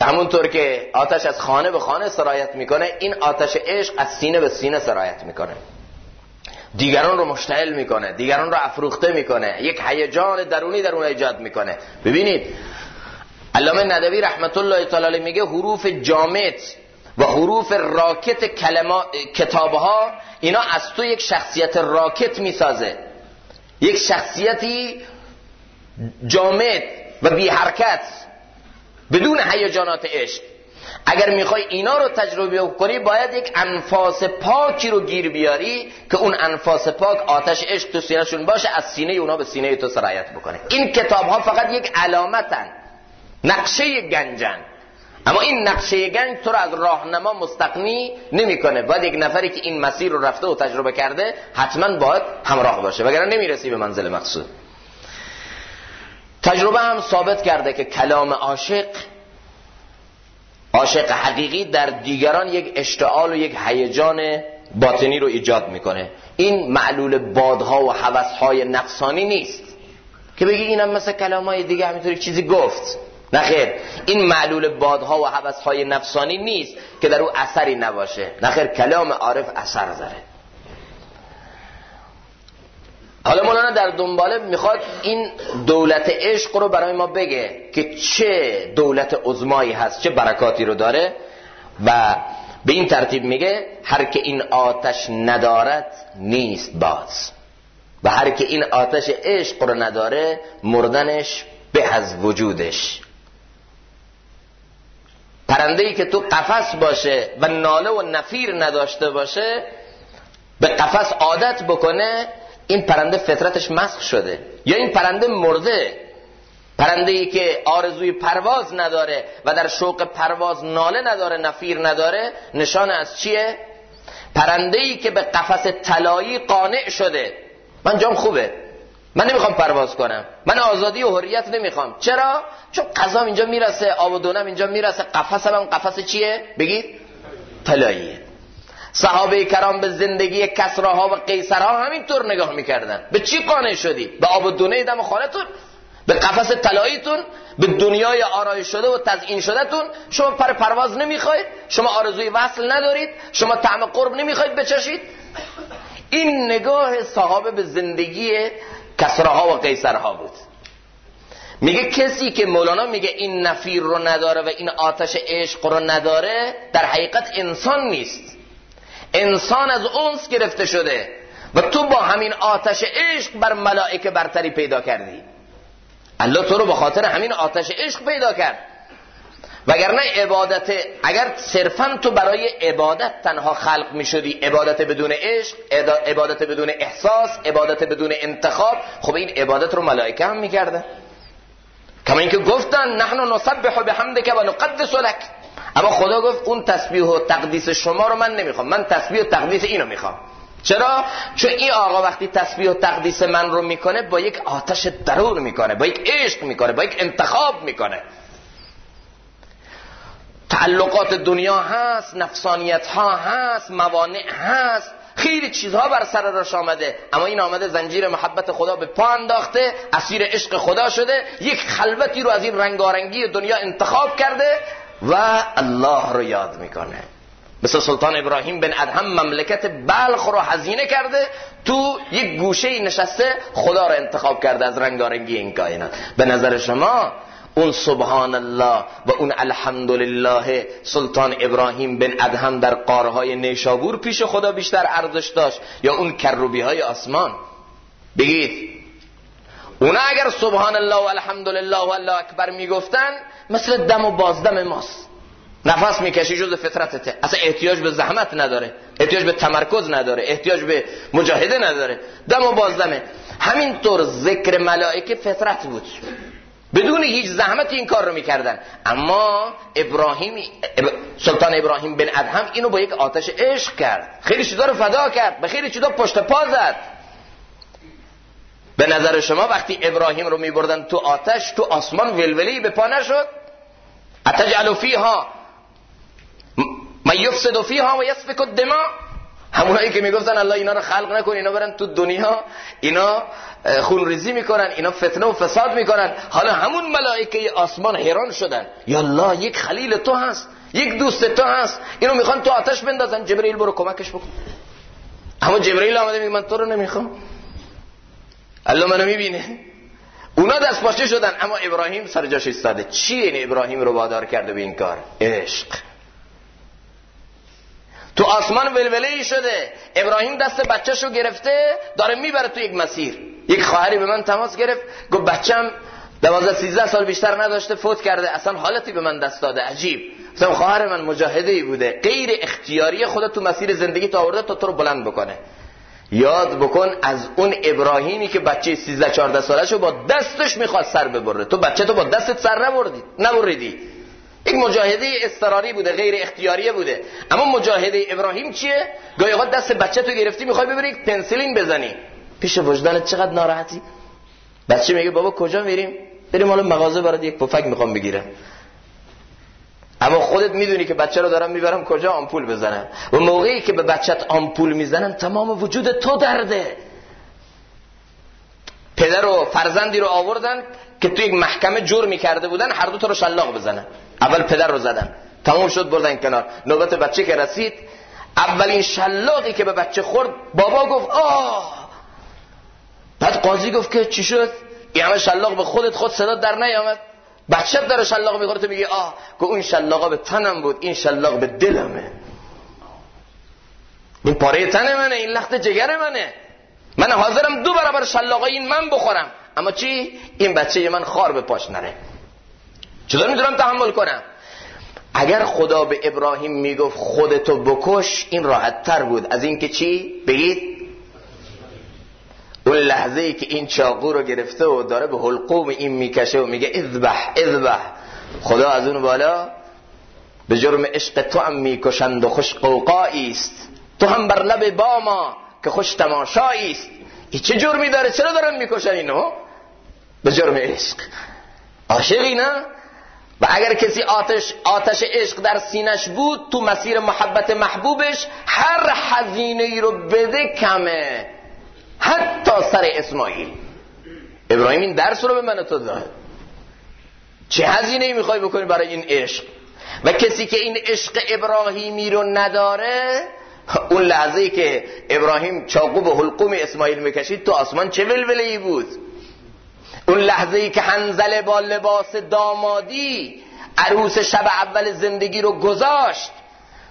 همونطور که آتش از خانه به خانه سرایت می‌کنه این آتش عشق از سینه به سینه سرایت می‌کنه. دیگران رو مشتعل می‌کنه دیگران رو افروخته می‌کنه یک هیجان درونی در اون ایجاد می‌کنه. ببینید علامه ندوی رحمت الله تعالی میگه حروف جامد و حروف راکت کتابها اینا از تو یک شخصیت راکت می‌سازه. یک شخصیتی جامد و بی حرکت بدون هیجانات عشق. اگر می‌خوای اینا رو تجربه کنی باید یک انفاس پاکی رو گیر بیاری که اون انفاس پاک آتش عشق تو سینهشون باشه از سینه اونا به سینه تو سرایت بکنه. این کتاب ها فقط یک علامتن نقشه گنجن. اما این نقشه گنج تو رو از راهنما مستقنی نمی‌کنه. باید یک نفری که این مسیر رو رفته و تجربه کرده حتما باید همراه باشه وگرنه نمی‌رسی به منزل مقصود. تجربه هم ثابت کرده که کلام عاشق عاشق حقیقی در دیگران یک اشتعال و یک هیجان باطنی رو ایجاد می‌کنه. این معلول بادها و حوثهای نفسانی نیست که بگی اینم مثل کلام های دیگه همینطوری چیزی گفت. نخیر این معلول بادها و حوثهای نفسانی نیست که در او اثری نباشه. نخیر کلام عارف اثر داره. حالا مولانا در دنباله می‌خواد این دولت عشق رو برای ما بگه که چه دولت عظمایی هست چه برکاتی رو داره و به این ترتیب میگه هر که این آتش ندارد نیست باز و هر که این آتش عشق رو نداره مردنش به از وجودش. پرنده ای که تو قفس باشه و ناله و نفیر نداشته باشه به قفس عادت بکنه این پرنده فطرتش مسخ شده. یا این پرنده مرده. پرنده ای که آرزوی پرواز نداره و در شوق پرواز ناله نداره نفیر نداره نشان از چیه؟ پرنده ای که به قفس طلایی قانع شده. من جام خوبه. من نمی‌خوام پرواز کنم. من آزادی و حریت نمی‌خوام. چرا؟ چون قضام اینجا می‌رسه آب و دونم اینجا می‌رسه. قفس هم قفس چیه؟ بگید. طلاییه. صحابه کرام به زندگی کسراها و قیصرها همینطور نگاه می‌کردن. به چی قانع شدی؟ به آب دونه دم خانتون؟ به قفس طلاییتون؟ به دنیای آرای شده و تزیین شده تون شما پر پرواز نمی‌خواید شما آرزوی وصل ندارید؟ شما طعم قرب نمی‌خواید بچشید؟ این نگاه صحابه به زندگی کسراها و قیصرها بود. میگه کسی که مولانا میگه این نفیر رو نداره و این آتش عشق رو نداره در حقیقت انسان نیست. انسان از اونس گرفته شده و تو با همین آتش عشق بر ملائکه برتری پیدا کردی. الله تو رو به خاطر همین آتش عشق پیدا کرد. وگرنه عبادت اگر صرفا تو برای عبادت تنها خلق می شدی عبادت بدون عشق عبادت بدون احساس عبادت بدون انتخاب خب این عبادت رو ملائکه هم می‌کردن. کما اینکه گفتن نحن نسبح بحمدک و نقدس لك اما خدا گفت اون تسبیح و تقدیس شما رو من نمی‌خوام. من تسبیح و تقدیس اینو می‌خوام. چرا؟ چون این آقا وقتی تسبیح و تقدیس من رو می‌کنه با یک آتش درون می‌کنه با یک عشق می‌کنه با یک انتخاب می‌کنه. تعلقات دنیا هست نفسانیت ها هست موانع هست خیلی چیزها بر سر راش آمده. اما این آمده زنجیر محبت خدا به پا انداخته اسیر عشق خدا شده یک خلوتی رو از این رنگارنگی دنیا انتخاب کرده و الله رو یاد می‌کنه. مثل سلطان ابراهیم بن ادهم مملکت بلخ رو هزینه کرده تو یک گوشه نشسته خدا رو انتخاب کرده از رنگارنگی این کائنات. به نظر شما اون سبحان الله و اون الحمدلله سلطان ابراهیم بن ادهم در قارهای نیشابور پیش خدا بیشتر ارزش داشت یا اون کروبی های آسمان؟ بگید. اونا اگر سبحان الله و الحمدلله و الله اکبر می‌گفتن مثل دم و بازدم ماست. نفس می‌کشی جز فطرتته. اصلا احتیاج به زحمت نداره. احتیاج به تمرکز نداره. احتیاج به مجاهده نداره. دم و بازدمه. همینطور ذکر ملائکه فطرت بود. بدون هیچ زحمت این کار رو می‌کردن. اما ابراهیم سلطان ابراهیم بن ادهم اینو با یک آتش عشق کرد. خیلی چیزا رو فدا کرد. به خیلی چیزا پشت پا زد. به نظر شما وقتی ابراهیم رو میبردن تو آتش تو آسمان ولولی به پا نشد؟ اتجعل فیها؟ من یفسد فیها و یسفک الدماء؟ همونایی که می‌گفتن الله اینا رو خلق نکن اینا برن تو دنیا اینا خون ریزی می‌کنن اینا فتنه و فساد می‌کنن. حالا همون ملائکه آسمان حیران شدن. یا الله یک خلیل تو هست یک دوست تو هست. اینو می‌خوان تو آتش بندازن. جبرئیل برو کمکش بکن. اما جبرئیل آمده میگه من تو رو نمی‌خوام. الله منو می‌بینه. اونا دست پاچه شدن اما ابراهیم سر جاش ایستاده. چی این ابراهیم رو وادار کرده به این کار؟ عشق. تو آسمان ولوله ای شده. ابراهیم دست بچهشو گرفته داره می‌بره تو یک مسیر. یک خواهری به من تماس گرفت گفت بچم دوازده سیزده سال بیشتر نداشته فوت کرده. اصلا حالتی به من دست داده عجیب. مثلا خواهر من مجاهده ای بوده. غیر اختیاری خودت تو مسیر زندگی تا آورده تا تو رو بلند بکنه. یاد بکن از اون ابراهیمی که بچه 13 14 سالشو با دستش می‌خواد سر ببره. تو بچه تو با دستت سر نبردی نبریدی. یک مجاهده اضطراری بوده غیر اختیاری بوده. اما مجاهده ابراهیم چیه؟ گاهی اوقات دست بچه تو گرفتی می‌خوای ببری یک پنسلین بزنی. پیش وجدانت چقدر ناراحتی؟ بچه میگه بابا کجا میریم؟ بریم حالا مغازه برات یک پفک می‌خوام بگیرم. اما خودت می‌دونی که بچه رو دارم می‌برم کجا آمپول بزنم. و موقعی که به بچت آمپول می‌زنم تمام وجود تو درده. پدر و فرزندی رو آوردن که تو یک محکمه جور می‌کرده بودن هر دو تا رو شلاق بزنن. اول پدر رو زدن. تموم شد بردن کنار. نوبت بچه که رسید اولین شلاقی که به بچه خورد بابا گفت آه! بعد قاضی گفت که چی شد؟ این همه شلاق به خودت خود صدا در نیامد. بچه داره شلاق می‌خوره تو میگه آه که اون شلاقا به تنم بود این شلاق به دلمه. این پاره تن منه این لخت جگر منه. من حاضرم دو برابر شلاقای این من بخورم. اما چی؟ این بچه من خار به پاش نره. چطور می‌تونم تحمل کنم؟ اگر خدا به ابراهیم می‌گفت خودتو بکش این راحت تر بود. از اینکه چی؟ بگید اون لحظه ای که این چاقو رو گرفته و داره به حلقوم این می‌کشه و میگه اذبح اذبح. خدا از اون بالا به جرم عشق تو هم می‌کشند و خوش قوقایی است. تو هم بر لب باما که خوش تماشایی است. این چه جرمی داره؟ چرا دارن می‌کشن اینو؟ به جرم عشق. عاشقی نه؟ و اگر کسی آتش آتش عشق در سینش بود تو مسیر محبت محبوبش هر حزینه ای رو بده کمه. حتی سر اسماعیل. ابراهیم این درس رو به من تو داد. چه هزینه ای می‌خوای بکنی برای این عشق؟ و کسی که این عشق ابراهیمی رو نداره اون لحظه ای که ابراهیم چاقو به حلقوم اسماعیل می‌کشید تو آسمان چه ولوله ای بود؟ اون لحظه ای که هنزله با لباس دامادی عروس شب اول زندگی رو گذاشت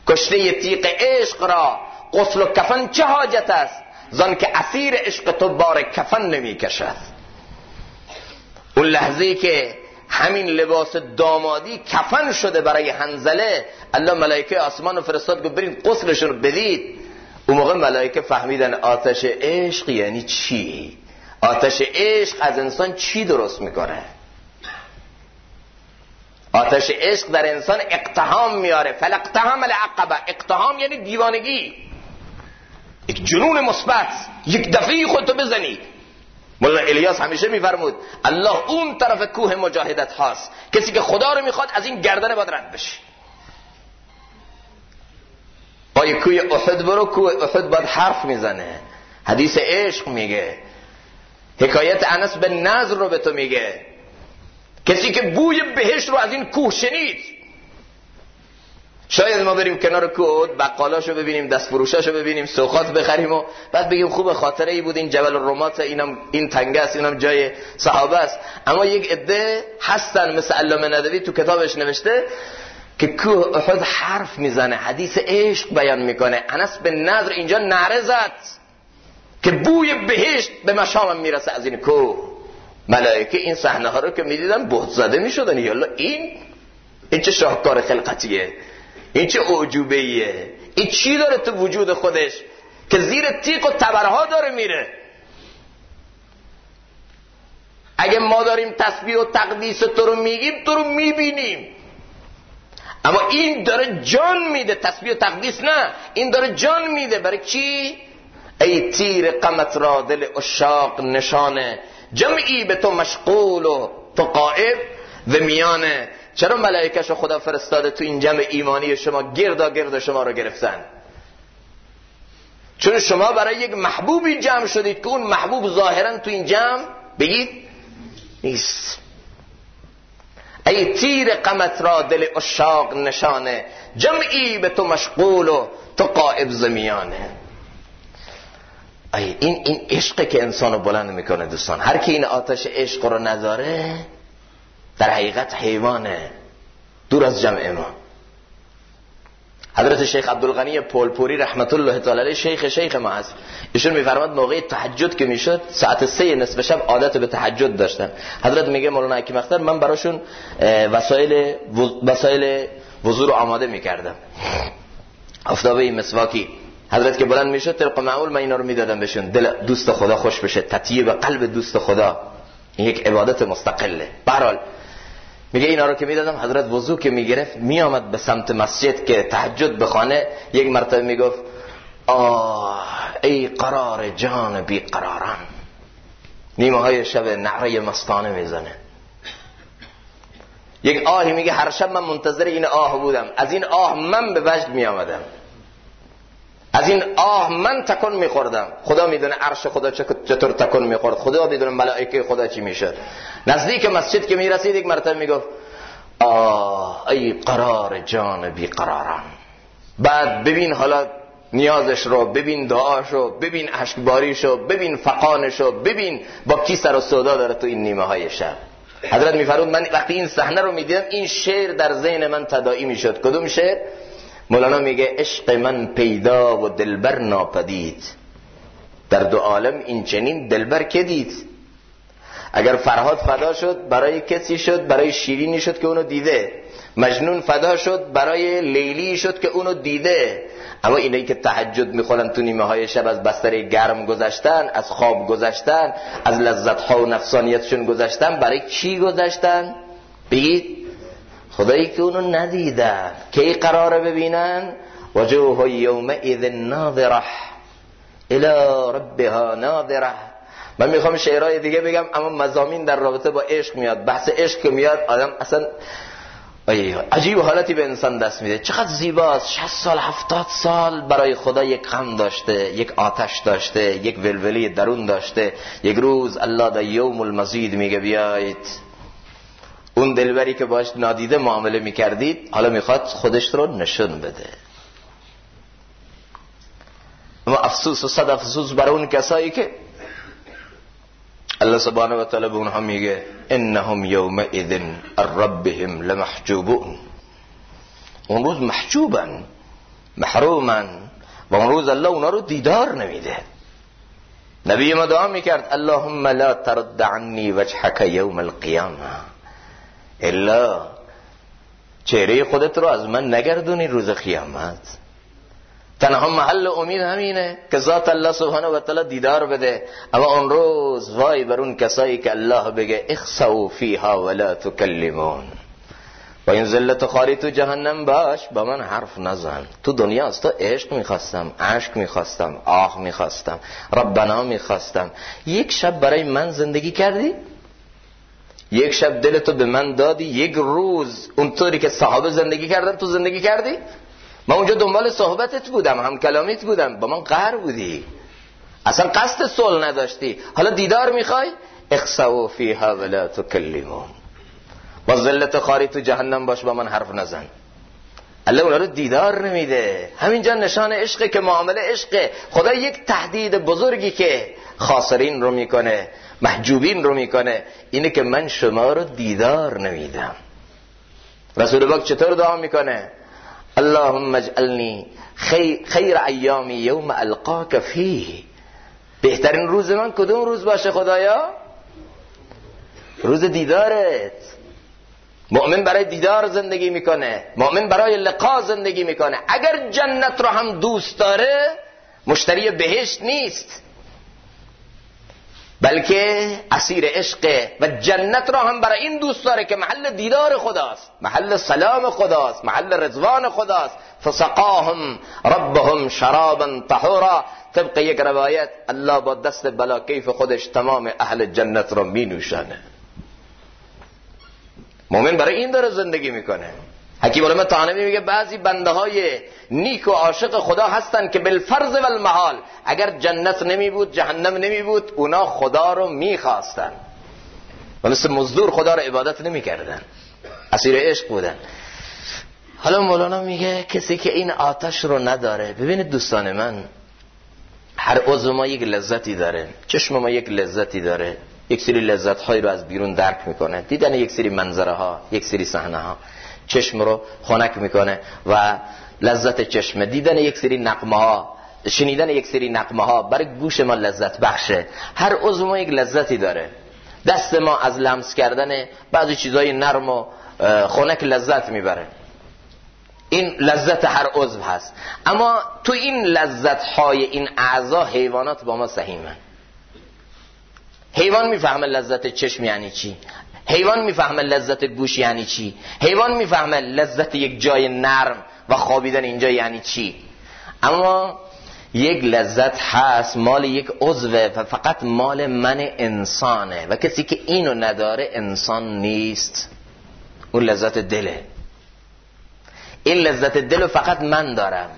کشته تیق عشق را قسل و کفن چه حاجت است؟ زن که اسیر عشق تو بار کفن نمی کشد اون لحظه که همین لباس دامادی کفن شده برای هنزله الله ملائکه آسمان و فرستاد گفت برین قسلشون رو بدید. اون موقع ملائکه فهمیدن آتش عشق یعنی چی؟ آتش عشق از انسان چی درست می‌کنه؟ آتش عشق در انسان اقتهام میاره فلقتهام العقبه. اقتهام یعنی دیوانگی. یک جنون مثبت یک دفعه خودتو بزنی. مولا الیاس همیشه میفرمود الله اون طرف کوه مجاهدت هاست. کسی که خدا رو می‌خواد از این گردن باید رد بشه. یک کوه احد برو کوه احد باید حرف می‌زنه. حدیث عشق میگه. حکایت انس به نظر رو به تو میگه. کسی که بوی بهش رو از این کوه شنید شاید ما بریم کنار کود بقالاشو ببینیم دست فروشاشو ببینیم سوخات بخریم و بعد بگیم خوب خاطره ای بود این جبل الرمات اینم این تنگه است اینم جای صحابه است. اما یک عده هستن مثل علامه ندوی تو کتابش نوشته که کوه احد حرف می‌زنه حدیث عشق بیان می‌کنه. انس به نظر اینجا نعره زد که بوی بهشت به مشامم می‌رسه از این کوه. ملائکه این صحنه ها رو که می‌دیدن بهت زده می‌شدن. یالا این این چه شاهکار خلقتیه؟ این چه اعجوبه ایه این چی داره تو وجود خودش که زیر تیق و تبرها داره میره؟ اگه ما داریم تسبیح و تقدیس تو رو میگیم تو رو می‌بینیم. اما این داره جان میده. تسبیح و تقدیس نه این داره جان میده. برای چی؟ ای تیر قمت را دل اشاق نشانه. جمعی به تو مشغول و تو قائب. و میانه چرا ملائکش خدا فرستاده تو این جمع ایمانی شما گردا گرد شما رو گرفتن؟ چون شما برای یک محبوبی جمع شدید که اون محبوب ظاهرا تو این جمع بگید نیست. ای تیر قمت را دل اشاق نشانه جمعی به تو مشغول و تو قائب زمیانه. این این عشق که انسانو بلند می‌کنه دوستان هر کی این آتش عشق رو نداره در حقیقت حیوانه دور از جمع ما. حضرت شیخ عبدالغنی پولپوری رحمت الله تعالی شیخ شیخ ما هست. ایشون میفرماد موقع تهجد که می‌شد ساعت سه نصف شب عادت به تهجد داشتن. حضرت میگه مولانا حکیم اختر من براشون وسایل وسایل وضو رو آماده می‌کردم. افتابه مسواکی. حضرت که بلند می‌شد طبق معمول من اینا رو می‌دادم بهشون. دل دوست خدا خوش بشه تطیب قلب دوست خدا. یک عبادت مستقله. برحال میگه اینا رو که می‌دادم حضرت وضو که می‌گرفت میامد به سمت مسجد که تهجد بخانه یک مرتبه می‌گفت آه ای قرار جان بی قرارم نیمه های شب نعره مستانه می‌زنه. یک آهی میگه هر شب من منتظر این آه بودم. از این آه من به وجد میامدم از این آه من تکن میخوردم. خدا می‌دونه عرش خدا چطور تکن می‌خورد. خدا می‌دونه ملائکه خدا چی می‌شد. نزدیک مسجد که می‌رسید یک مرتبه می‌گفت آه ای قرار جان بی قرارم بعد ببین حالا نیازش رو ببین دعاشو ببین عشقباریشو ببین فقانشو ببین با کی سر و سودا داره تو این نیمه های شب حضرت میفرمود من وقتی این صحنه رو می‌دیدم این شعر در ذهن من تداعی می‌شد. کدوم شعر؟ مولانا میگه عشق من پیدا و دلبر ناپدید. در دو عالم این چنین دلبر که اگر فرهاد فدا شد برای کسی شد برای شیرینی شد که اونو دیده. مجنون فدا شد برای لیلی شد که اونو دیده. اما اینایی که تحجد می‌خورن تو نیمه های شب از بستر گرم گذشتن از خواب گذشتن از لذت ها و نفسانیتشون گذشتن برای چی گذشتن؟ بگید. خدایی که اونو ندیدن. کی قراره ببینن؟ وجوه یومئذ ناظره. الى ربها ناظره. من می‌خوام شعرهای دیگه بگم اما مزامین در رابطه با عشق میاد. بحث عشق که میاد آدم اصلا عجیب حالتی به انسان دست میده. چقدر زیباست. 60 سال 70 سال برای خدا یک غم داشته یک آتش داشته یک ولولی درون داشته. یک روز الله در یوم المزید میگه بیایید. اون دلبری که باش نادیده معامله می‌کردید حالا می‌خواد خودش رو نشون بده. اما افسوس و صد افسوس برای اون کسایی که الله سبحانه و تعالی به اونها میگه انهم یومئذ ربهم لمحجوبون اون روز محجوبن محرومن و اون روز الله اونا رو دیدار نمیده نبی ما دعا می‌کرد اللهم لا ترد عني وجهك يوم القيامه الا چهره خودت رو از من نگردونی روز قیامت تنها محل امید همینه که ذات الله سبحانه و تعالی دیدار بده. اما اون روز وای بر اون کسایی که الله بگه اخسو فیها ولا تکلمون. و این ذلت خاری تو جهنم باش با من حرف نزن. تو دنیا است تو عشق می‌خواستم عشق می‌خواستم آه می‌خواستم ربنا می‌خواستم. یک شب برای من زندگی کردی؟ یک شب دلتو به من دادی؟ یک روز اونطوری که صحابه زندگی کردن تو زندگی کردی؟ من اونجا دنبال صحبتت بودم هم کلامیت بودم. با من قهر بودی. اصلا قصد صلح نداشتی. حالا دیدار می‌خوای؟ اخسو فیها ولا تکلمون با ذلت خاری تو جهنم باش با من حرف نزن. الله اونا رو دیدار نمیده. همینجا نشان عشقه که معامله عشقه. خدا یک تهدید بزرگی که خاسرین رو می‌کنه محجوبین رو می‌کنه. اینه که من شما رو دیدار نمیدم. رسول باک چطور دعا می‌کنه؟ اللهم اجعلنی خیر ایامی یوم القاک فیه بهترین روز من کدوم روز باشه خدایا روز دیدارت مؤمن برای دیدار زندگی می‌کنه مؤمن برای لقا زندگی می‌کنه اگر جنت رو هم دوست داره مشتری بهشت نیست بلکه اسیر عشق و جنت را هم برای این دوست داره که محل دیدار خداست محل سلام خداست محل رضوان خداست. فسقاهم ربهم شرابا طهورا. طبق یک روایت الله با دست بلا کیف خودش تمام اهل جنت را می نوشانه مؤمن برای این داره زندگی می‌کنه. حکیم علمه تانمی میگه بعضی بنده های نیک و عاشق خدا هستن که بالفرض و المحال اگر جنت نمی بود جهنم نمی بود اونا خدا رو می‌خواستن. و مثل مزدور خدا رو عبادت نمی کردن اسیر عشق بودن. حالا مولانا میگه کسی که این آتش رو نداره ببینید دوستان من هر عضو ما یک لذتی داره چشم ما یک لذتی داره یک سری لذت هایی رو از بیرون درک می‌کنه. دیدن یک سری منظره ها یک سری صحنه ها چشم رو خنک می‌کنه و لذت چشم. دیدن یک سری نقمه ها شنیدن یک سری نقمه ها برای گوش ما لذت بخشه. هر عضو ما یک لذتی داره. دست ما از لمس کردن بعضی چیزای نرم و خنک لذت می‌بره. این لذت هر عضو هست. اما تو این لذت های این اعضا حیوانات با ما سهیمن. حیوان می‌فهمه لذت چشم یعنی چی. حیوان می‌فهمه لذت گوش یعنی چی؟ حیوان می‌فهمه لذت یک جای نرم و خوابیدن اینجا یعنی چی؟ اما یک لذت هست مال یک عضوه و فقط مال من انسانه و کسی که اینو نداره انسان نیست. اون لذت دله. این لذت دل فقط من دارم.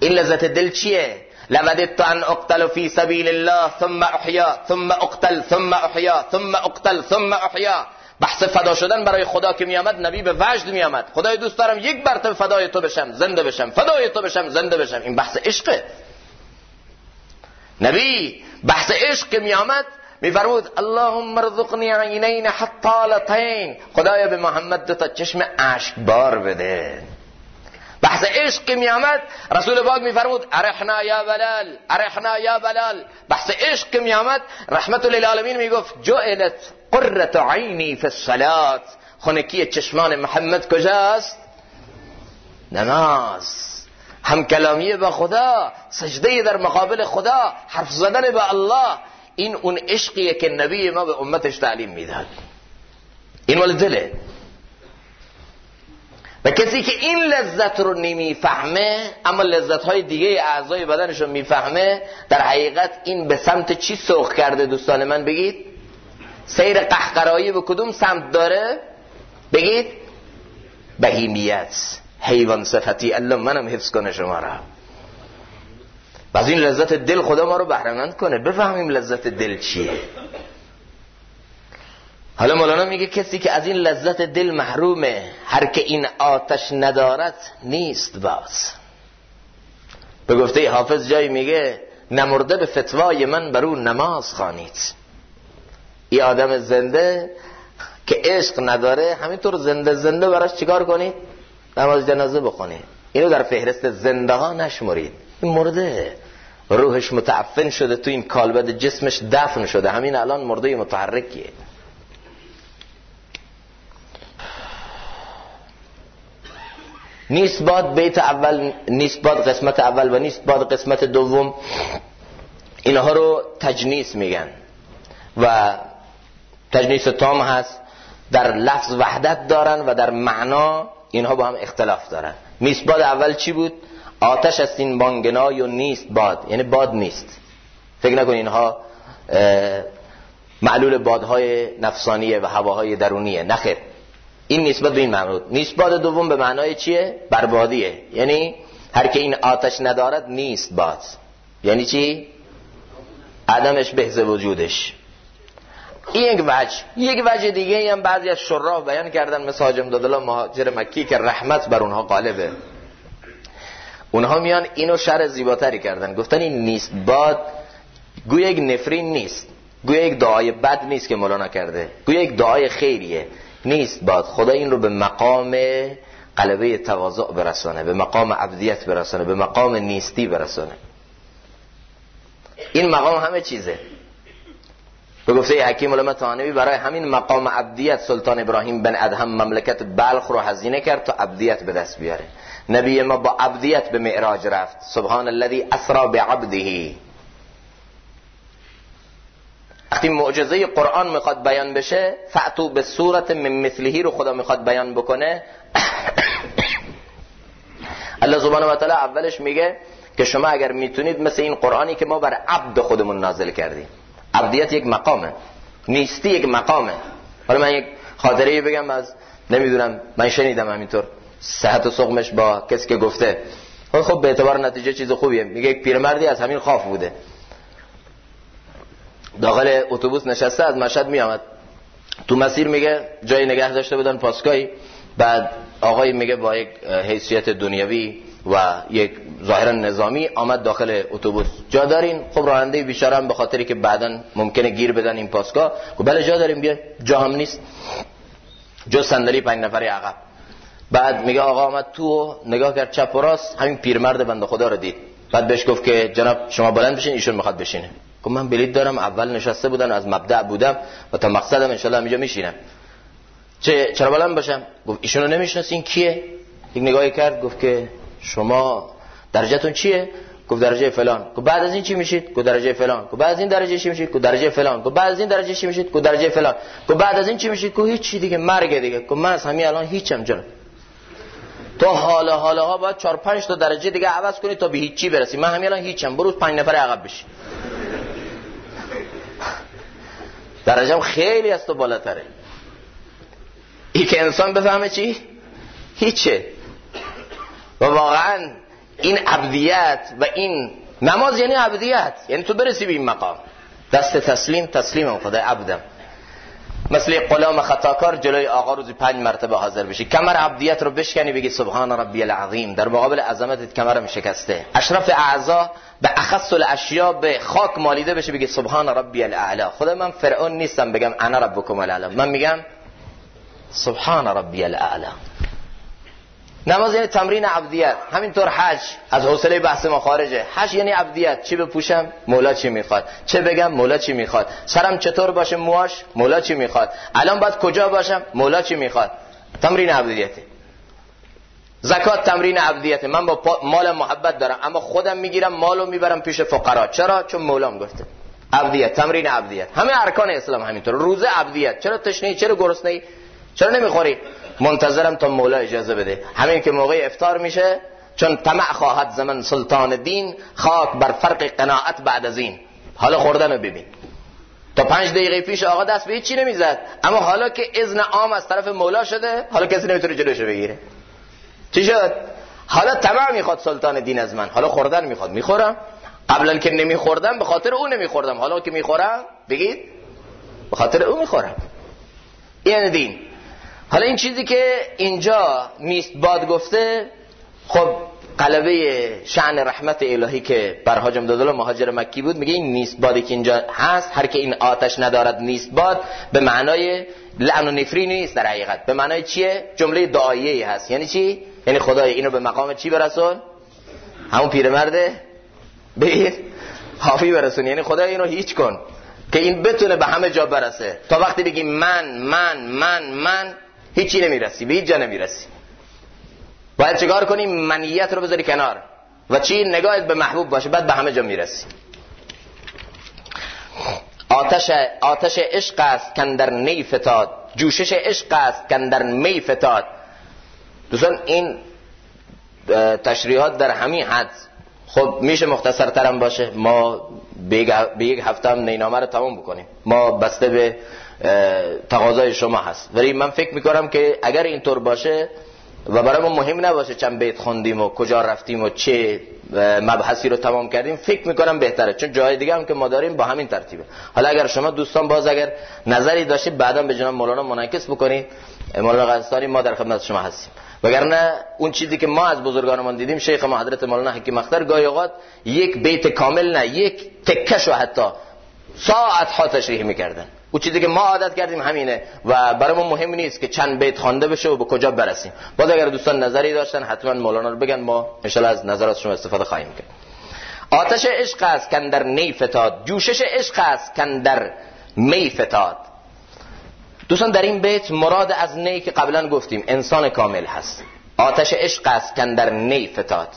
این لذت دل چیه؟ لوددت ان اقتل فی سبیل الله ثم احیا ثم اقتل ثم احیا ثم اقتل ثم احیا بحث فدا شدن برای خدا که میامد نبی به وجد میامد. خدای دوست دارم یک برتب فدای تو بشم زنده بشم. فدای تو بشم زنده بشم. این بحث عشقه. نبی بحث عشق که میامد میفرمود اللهم ارزقنی عینین حطالتین. خدایا به محمد دو چشم بار بده. بحث عشق میامد. رسول پاک میفرمود ارحنا یا بلال ارحنا یا بلال. بحث عشق میامد. رحمت للعالمین میگفت جعلت قرت عینی فی الصلات. خونکی چشمان محمد کجاست؟ نماز. هم کلامی با خدا سجده در مقابل خدا حرف زدن به الله. این اون عشقیه که نبی ما به امتش تعلیم میداد. این مال دله. و کسی که این لذت رو نمی‌فهمه اما لذت های دیگه اعضای بدنش رو می‌فهمه در حقیقت این به سمت چی سوخ کرده دوستان من؟ بگید. سیر قهقرایی به کدوم سمت داره؟ بگید. بهیمیت. حیوان صفتی. الله منم حفظ کنه شما را. و از این لذت دل خدا ما رو بهرمند کنه. بفهمیم لذت دل چیه. حالا مولانا میگه کسی که از این لذت دل محرومه هر که این آتش ندارد نیست باز. به گفته حافظ جایی میگه نمرده به فتوای من بر اون نماز خانید ای آدم زنده که عشق نداره همینطور زنده زنده براش چیکار کنید نماز جنازه بخونید اینو در فهرست زنده ها نشمرید. این مرده. روحش متعفن شده تو این کالبد جسمش دفن شده. همین الان مرده متحرکیه. نیست باد بیت اول نیست باد قسمت اول و نیست باد قسمت دوم. اینها رو تجنیس میگن. و تجنیس تام هست. در لفظ وحدت دارن و در معنا اینها با هم اختلاف دارن. نیست باد اول چی بود؟ آتش است این بانگنای و نیست باد. یعنی باد نیست. فکر نکن اینها معلول بادهای نفسانیه و هواهای درونیه. نخیر این نسبت به این معنی نسبت دوم به معنای چیه؟ بربادیه. یعنی هر که این آتش ندارد نیست باد یعنی چی؟ عدمش بهز وجودش. این یک وجه. یک وجه دیگه هم بعضی از شراح بیان کردن. مثل حاجم دادلا مهاجر مکی که رحمت بر اونها غالبه. اونها میان اینو شر زیباتری کردن. گفتن این نیست باد گویا یک نفرین نیست. گویا یک دعای بد نیست که مولانا کرده. گویا یک دعای خیریه. نیست. باد خدا این رو به مقام قلبه تواضع برسانه به مقام عبدیت برسانه به مقام نیستی برسانه. این مقام همه چیزه. به گفته حکیم علماء تانوی برای همین مقام عبدیت سلطان ابراهیم بن ادهم مملکت بلخ رو هزینه کرد تا عبدیت به دست بیاره. نبی ما با عبدیت به معراج رفت. سبحان الذي اسرا بعبده. وقتی معجزه قرآن می‌خواد بیان بشه فعتو به صورت من مثلهی رو خدا می‌خواد بیان بکنه. (coughs) الله سبحانه و تعالی اولش میگه که شما اگر می‌تونید مثل این قرآنی که ما بر عبد خودمون نازل کردیم. عبدیت یک مقامه. نیستی یک مقامه. حالا من یک خاطره بگم از نمی‌دونم من شنیدم همینطور. صحت و سقمش با کسی که گفته. خب به اعتبار نتیجه چیز خوبیه. میگه یک پیرمردی از همین خاف بوده. داخل اتوبوس نشسته از مشهد میامد تو مسیر میگه جای نگه داشته بودن پاسکایی بعد آقای میگه با یک حیثیت دنیوی و یک ظاهرا نظامی آمد داخل اتوبوس. جا دارین؟ خب راننده بیچاره به خاطری که بعدا ممکنه گیر بدن این پاسگاه گفت بله جا داریم بیا. جا هم نیست. جو صندلی پنج نفری عقب. بعد میگه آقا آمد تو نگاه کرد چپ و راست. همین پیرمرد بنده خدا رو دید. بعد بهش گفت که جناب شما بلند بشین ایشون می‌خواد بشینه. گفت من بلیط دارم اول نشسته بودم از مبدع بودم و تا مقصدم انشالله اینجا میشینم. چه چرا بلند باشم؟ گفت ایشونو نمی‌شناسین کیه؟ یک نگاهی کرد گفت که شما درجهتون چیه؟ گفت درجه فلان. گفت بعد از این چی میشید؟ گفت درجه فلان. گفت بعد از این درجه چی میشید؟ گفت درجه فلان. گفت بعد از این درجه چی میشید؟ گفت درجه فلان. گفت بعد از این چی میشید؟ گفت هیچ چی دیگه مرگ دیگه. گفت من از همین الان هیچم جان. تو حالا حالا ها باید 4 5 تا درجه دیگه عوض کنی تا به هیچی برسی. من همین الان هیچم. برو 5 نفر عقب بشی. درجه خیلی از تو بالاتره. ای که انسان بفهمه چی؟ هیچه. و واقعا این عبدیت و این نماز یعنی عبدیت. یعنی تو برسی به این مقام. دست تسلیم تسلیم خدا عبدم. مثل غلام خطاکار جلوی آقا روزی پنج مرتبه حاضر بشی. کمر عبدیت رو بشکنی بگی سبحان ربی العظیم. در مقابل عظمتت کمرم شکسته اشرف اعضا به اخص الاشیا به خاک مالیده بشه بگی سبحان ربی الاعلی خدا من فرعون نیستم بگم انا ربکم الاعلی من میگم سبحان ربی الاعلی نماز یعنی تمرین عبدیت. همینطور حج از حوصله بحث ما خارجه. حج یعنی عبدیت. چی بپوشم مولا چی می‌خواد. چه بگم؟ مولا چی می‌خواد. سرم چطور باشه؟ مواش مولا چی می‌خواد. الان باید کجا باشم؟ مولا چی می‌خواد؟ تمرین عبدیته. زکات تمرین عبدیته. من با مال محبت دارم. اما خودم می‌گیرم مالو می‌برم پیش فقرا. چرا؟ چون مولام گفته. عبدیت. تمرین عبدیت. همه ارکان اسلام همینطور. روزه عبدیت. چرا تشنه چرا گرسنه چرا نمی‌خوری؟ منتظرم تا مولا اجازه بده. همین که موقع افتار میشه چون طمع خواهد زمن سلطان دین خاک بر فرق قناعت بعد از این. حالا خوردن رو ببین. تا پنج دقیقه پیش آقا دست به چی نمی‌زد. اما حالا که اذن عام از طرف مولا شده حالا کسی نمی‌تونه جلوشو بگیره. چی شد؟ حالا طمع می‌خواد سلطان دین از من. حالا خوردن می‌خواد. می‌خورم؟ قبلا که نمیخوردم به خاطر او نمیخوردم. حالا که می‌خورم بگید. به خاطر او می‌خورم. این دین. حالا این چیزی که اینجا نیست باد گفته خب قلبه شعن رحمت الهی که بر حاج امدادالله مهاجر مکی بود میگه این نیست بادی که اینجا هست هر که این آتش ندارد نیست باد به معنای لعن و نفری نیست در حقیقت. به معنای چیه؟ جمله دعاییه هست. یعنی چی؟ یعنی خدای اینو به مقام چی برسون؟ همون پیرمرده بگیر حافی برسون. یعنی خدای اینو هیچ کن که این بتونه به همه جا برسه. تا وقتی بگی من من من من هیچی نمی‌رسی به هیچ جا نمی‌رسی. باید چگار کنی؟ منیت رو بذاری کنار. و چی؟ نگاهت به محبوب باشه بعد به همه جا می‌رسی. آتش آتش عشق است کندر نی فتاد. جوشش عشق است کندر می فتاد. دوستان این تشریحات در همین حد. خب میشه مختصر ترم باشه. ما به یک هفته هم نینامه رو تمام بکنیم. ما بسته به تقاضای شما هست. ولی من فکر می‌کنم که اگر اینطور باشه و برای ما مهم نباشه چند بیت خوندیم و کجا رفتیم و چه مبحثی رو تمام کردیم فکر می‌کنم بهتره. چون جای دیگه هم که ما داریم با همین ترتیبه. حالا اگر شما دوستان باز اگر نظری داشتید بعدا به جناب مولانا منعکس بکنید مولانا قزستانی ما در خدمت شما هستیم. وگرنه اون چیزی که ما از بزرگانمان دیدیم شیخ ما حضرت مولانا حکیم اختر گاهی اوقات یک بیت کامل نه یک تکش حتی ساعت ها تشریح می‌کردن. او چیزی که ما عادت کردیم همینه. و برای ما مهم نیست که چند بیت خوانده بشه و به کجا برسیم. باز اگر دوستان نظری داشتن حتما مولانا رو بگن ما انشالله از نظرات شما استفاده خواهیم کرد. آتش عشق است کندر نی فتاد. جوشش عشق است کندر می فتاد. دوستان در این بیت مراد از نی که قبلا گفتیم انسان کامل هست. آتش عشق است کندر نی فتاد.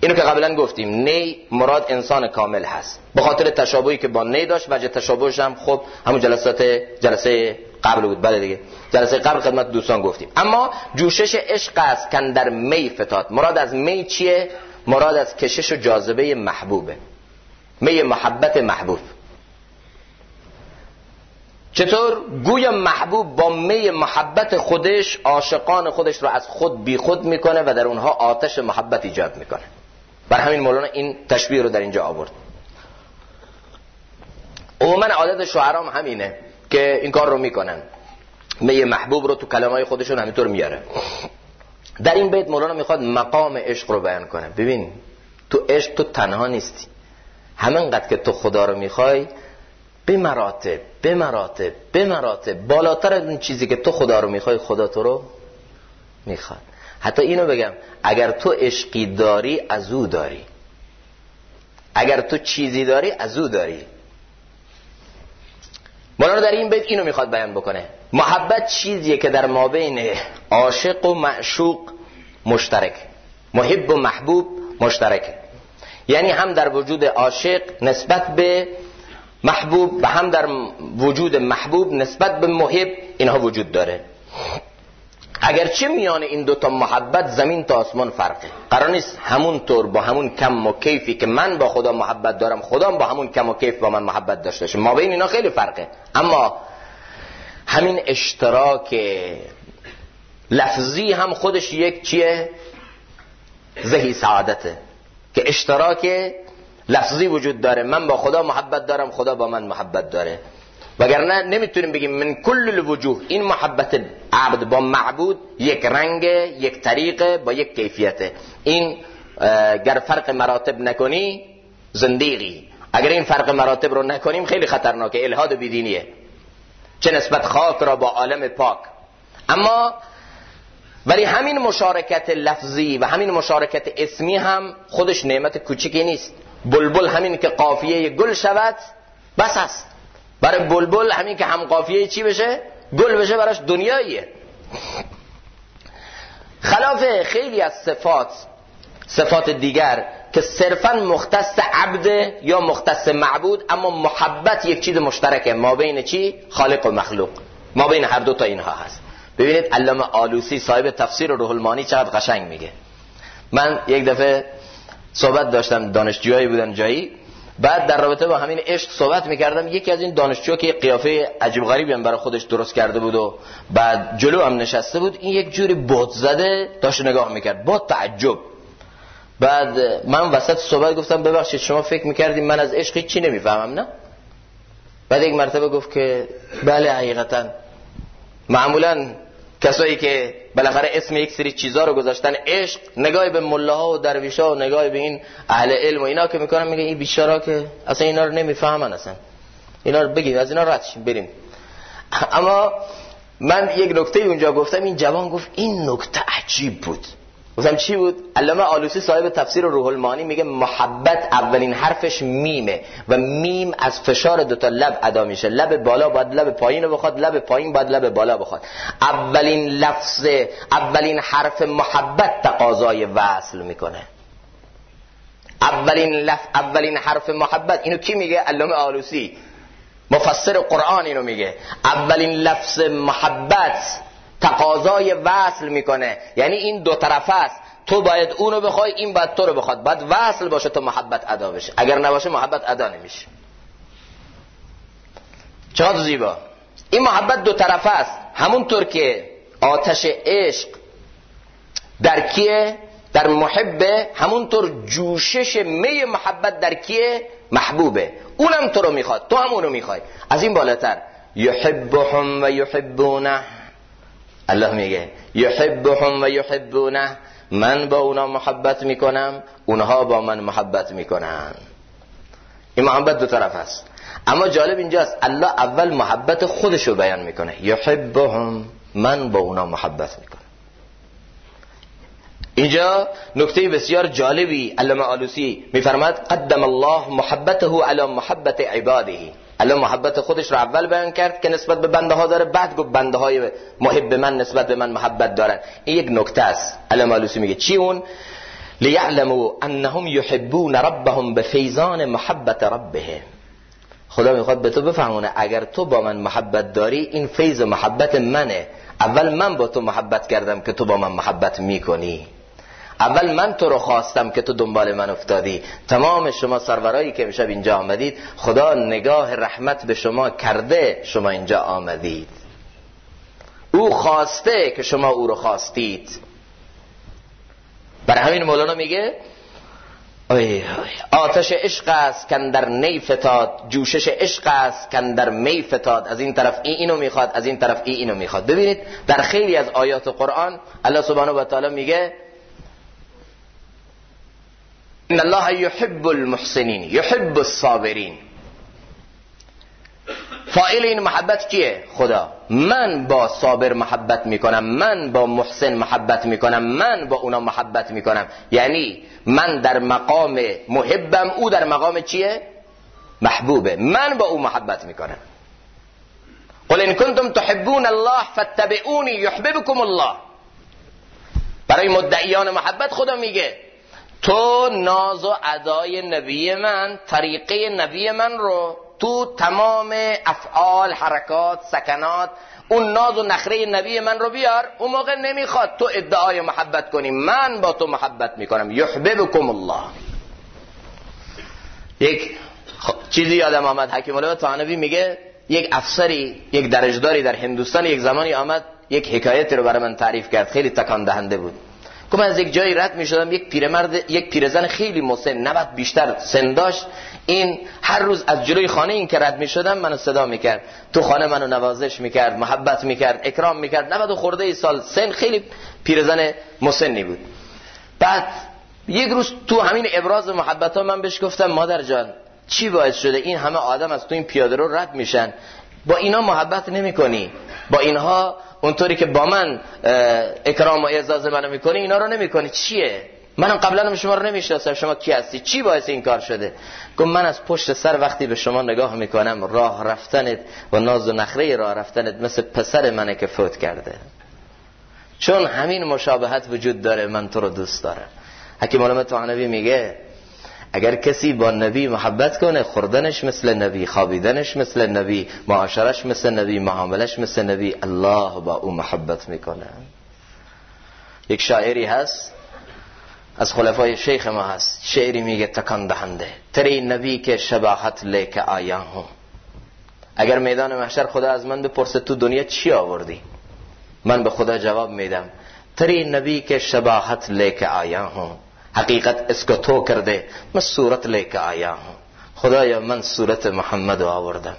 اینو که قبلا گفتیم نی مراد انسان کامل هست. به خاطر تشابهی که با نی داشت وجه تشابهش هم خب همون جلسات جلسه قبل بود. بله دیگه. جلسه قبل خدمت دوستان گفتیم. اما جوشش عشق است کن در می فتاد. مراد از می چیه؟ مراد از کشش و جاذبه محبوبه. می محبت محبوب. چطور؟ گویا محبوب با می محبت خودش عاشقان خودش رو از خود بی خود می‌کنه و در اونها آتش محبت ایجاد می‌کنه. بر همین مولانا این تشبیه رو در اینجا آورد. عموما عادت شعرام همینه که این کار رو می‌کنن. می محبوب رو تو کلمای خودشون همینطور میاره. در این بیت مولانا می‌خواد مقام عشق رو بیان کنه. ببین تو عشق تو تنها نیستی. همینقدر که تو خدا رو می‌خوای به مراتب به مراتب به مراتب بالاتر از اون چیزی که تو خدا رو می‌خوای خدا تو رو می‌خواد. حتی اینو بگم اگر تو عشقی داری از او داری. اگر تو چیزی داری از او داری. مولانا در این بیت اینو می‌خواد بیان بکنه. محبت چیزیه که در مابین عاشق و معشوق مشترک. محب و محبوب مشترک. یعنی هم در وجود عاشق نسبت به محبوب و هم در وجود محبوب نسبت به محب اینها وجود داره. اگر چه میان این دو دوتا محبت زمین تا آسمان فرقه. قرار نیست همون طور با همون کم و کیفی که من با خدا محبت دارم خدا با همون کم و کیف با من محبت داشته باشه. ما بین اینا خیلی فرقه. اما همین اشتراک لفظی هم خودش یک چیه؟ ذهی سعادته. که اشتراک لفظی وجود داره. من با خدا محبت دارم خدا با من محبت داره. وگرنه نمی‌تونیم بگیم من کل الوجوه این محبت عبد با معبود یک رنگ یک طریقه با یک کیفیته این گر فرق مراتب نکنی زندیقی اگر این فرق مراتب رو نکنیم خیلی خطرناکه الهاد و بیدینیه. چه نسبت خاک را با عالم پاک. اما ولی همین مشارکت لفظی و همین مشارکت اسمی هم خودش نعمت کوچکی نیست. بلبل همین که قافیه گل شود بس است. برای بلبل همین که هم قافیه چی بشه؟ گل بشه براش دنیاییه. خلاف خیلی از صفات صفات دیگر که صرفا مختص عبد یا مختص معبود اما محبت یک چیز مشترکه. ما بین چی؟ خالق و مخلوق. ما بین هر دو تا اینها هست. ببینید علامه آلوسی صاحب تفسیر روح المانی چقدر قشنگ میگه. من یک دفعه صحبت داشتم دانشجوهایی بودن جایی. بعد در رابطه با همین عشق صحبت می‌کردم. یکی از این دانشجو که قیافه عجیب غریبی یعنی هم برای خودش درست کرده بود و بعد جلو هم نشسته بود این یک جوری بوت زده داشت نگاه می‌کرد. با تعجب. بعد من وسط صحبت گفتم ببخشید شما فکر می‌کردیم من از عشق چی نمی‌فهمم؟ نه. بعد یک مرتبه گفت که بله حقیقتا. معمولا کسایی که بالاخره اسم یک سری چیزا رو گذاشتن عشق نگاه به ملاها و درویشا و نگاه به این اهل علم و اینا که می‌کنن میگن این بیچاره که اصلا اینا رو نمی‌فهمن اصلا. اینا رو بگید از اینا رد بریم. اما من یک نکته اونجا گفتم این جوان گفت این نکته عجیب بود. گفتم چی بود؟ علامه آلوسی صاحب تفسیر روح المانی میگه محبت اولین حرفش میمه و میم از فشار دوتا لب ادا میشه. لب بالا باید لب پایین رو بخواد لب پایین باید لب بالا بخواد. اولین لفظ اولین حرف محبت تقاضای وصل می‌کنه. اولین لف اولین حرف محبت. اینو کی میگه؟ علامه آلوسی. مفسر قرآن اینو میگه. اولین لفظ محبت تقاضای وصل می‌کنه. یعنی این دو طرفه است. تو باید اونو بخوای این باید تو رو بخواد. باید وصل باشه تو محبت ادا بشه. اگر نباشه محبت ادا نمیشه. چقدر زیبا. این محبت دو طرفه است. همونطور که آتش عشق در کیه؟ در محبه. همونطور جوشش می محبت در کیه؟ محبوبه. اونم تو رو می‌خواد. تو هم اونو می‌خوای. از این بالاتر. یحبهم و یحبونه. الله میگه یحبهم و یحبونه من با اونا محبت می‌کنم اونها با من محبت می‌کنن. این محبت دو طرف است اما جالب اینجاست الله اول محبت خودش رو بیان می‌کنه. یحبهم من با اونا محبت می‌کنم. اینجا نکته بسیار جالبی علامه آلوسی میفرماد قدم الله محبته علی محبت عباده. الان محبت خودش رو اول بیان کرد که نسبت به بنده ها داره. بعد گفت بنده های محب من نسبت به من محبت دارن. این یک نکته است. علم مالوسی میگه. چی اون؟ لیعلمو انهم یحبون ربهم به فیضان محبت ربه. خدا می‌خواد به تو بفهمونه. اگر تو با من محبت داری این فیض محبت منه. اول من با تو محبت کردم که تو با من محبت می‌کنی. اول من تو رو خواستم که تو دنبال من افتادی. تمام شما سرورایی که امشب اینجا آمدید خدا نگاه رحمت به شما کرده شما اینجا آمدید. او خواسته که شما او رو خواستید. برای همین مولانا میگه ای آتش عشق است کن در نی فتاد جوشش عشق است کن در می فتاد. از این طرف این اینو می‌خواد از این طرف این اینو می‌خواد. ببینید در خیلی از آیات قرآن الله سبحانه و تعالی میگه ان الله يحب المحسنین يحب الصابرین فائل این محبت کیه خدا من با صابر محبت می‌کنم من با محسن محبت می‌کنم من با اونا محبت می‌کنم یعنی من در مقام محبم او در مقام چیه محبوبه من با او محبت می‌کنم قل ان کنتم تحبون الله فاتبعونی یحببکم الله برای مدعیان محبت خدا میگه تو ناز و ادای نبی من طریقه نبی من رو تو تمام افعال حرکات سکنات اون ناز و نخره نبی من رو بیار. اون موقع نمی‌خواد تو ادعای محبت کنی. من با تو محبت می‌کنم. یحببکم الله. یک چیزی یادم آمد. حکیم الله تانوی میگه یک افسری یک درجداری در هندوستان یک زمانی آمد یک حکایتی رو برای من تعریف کرد. خیلی تکان دهنده بود. که از یک جایی رد می شدم یک پیرمرد یک پیرزن خیلی مسن نبود بیشتر سن داشت. این هر روز از جلوی خانه این که رد می شدم منو صدا می کرد تو خانه منو نوازش می کرد محبت می کرد اکرام می کرد 90 خورده ای سال سن خیلی پیرزن مسنی بود. بعد یک روز تو همین ابراز محبت ها من بهش گفتم مادر جان چی باعث شده این همه آدم از تو این پیاده رو رد میشن؟ با اینا محبت نمی کنی با اینها اونطوری که با من اکرام و اعزاز منو می‌کنی اینا رو نمی‌کنی. چیه؟ منم قبلا شما رو نمی‌شناسم. شما کی هستی؟ چی باعث این کار شده؟ گفت من از پشت سر وقتی به شما نگاه می‌کنم راه رفتنت و ناز و نخره راه رفتنت مثل پسر منه که فوت کرده. چون همین مشابهت وجود داره من تو رو دوست دارم. حکیم علامه توانوی میگه اگر کسی با نبی محبت کنه خوردنش مثل نبی خوابیدنش مثل نبی معاشرش مثل نبی معاملش مثل نبی الله با او محبت می‌کنه. یک شاعری هست از خلفای شیخ ما هست. شعری میگه تکان دهنده. ترے نبی کی شباہت لے کے آیا ہوں اگر میدان محشر خدا از من بپرسه تو دنیا چی آوردی؟ من به خدا جواب میدم. ترے نبی کی شباہت لے کے آیا ہوں حقیقت اس کو تو کر دے. میں صورت لے کے آیا ہوں. خدایا من صورت محمد آوردم.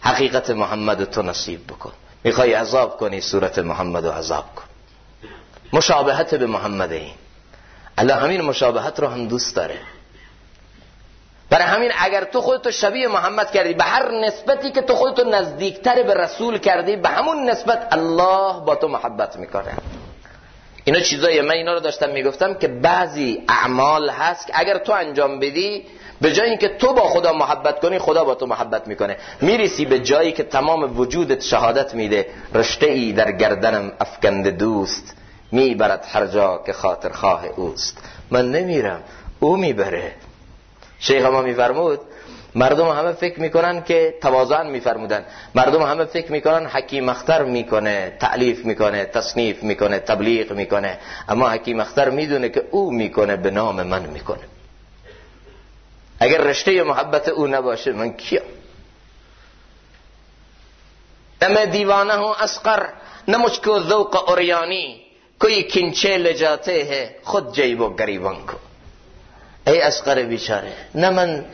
حقیقت محمد تو نصیب بکن. می‌خوای عذاب کنی صورت محمد و عذاب کن. مشابهت به محمد این. الله همین مشابهت رو هم دوست داره. برای همین اگر تو خودتو شبیه محمد کردی به هر نسبتی که تو خودتو نزدیکتر به رسول کردی به همون نسبت الله با تو محبت می‌کنه. اینا چیزایی من اینا رو داشتم می‌گفتم که بعضی اعمال هست که اگر تو انجام بدی به جایی که تو با خدا محبت کنی خدا با تو محبت می‌کنه. می‌رسی به جایی که تمام وجودت شهادت میده. رشته ای در گردنم افکند دوست می‌برد هر جا که خاطر خواه اوست. من نمیرم او می‌بره. شیخ ما میفرمود مردم همه فکر می‌کنن که تواضعا میفرمودن. مردم همه فکر می‌کنن حکیم اختر می‌کنه تعلیف می‌کنه تصنیف می‌کنه تبلیغ می‌کنه. اما حکیم اختر می‌دونه که او می‌کنه به نام من می‌کنه. اگر رشته محبت او نباشه من کیا اما دیوانه و اسقر نمچ کو ذوق اوریانی. کوئی کنچه لجاته ہے خود جیب و گریبان کو. ای اسقر بیچاره نه من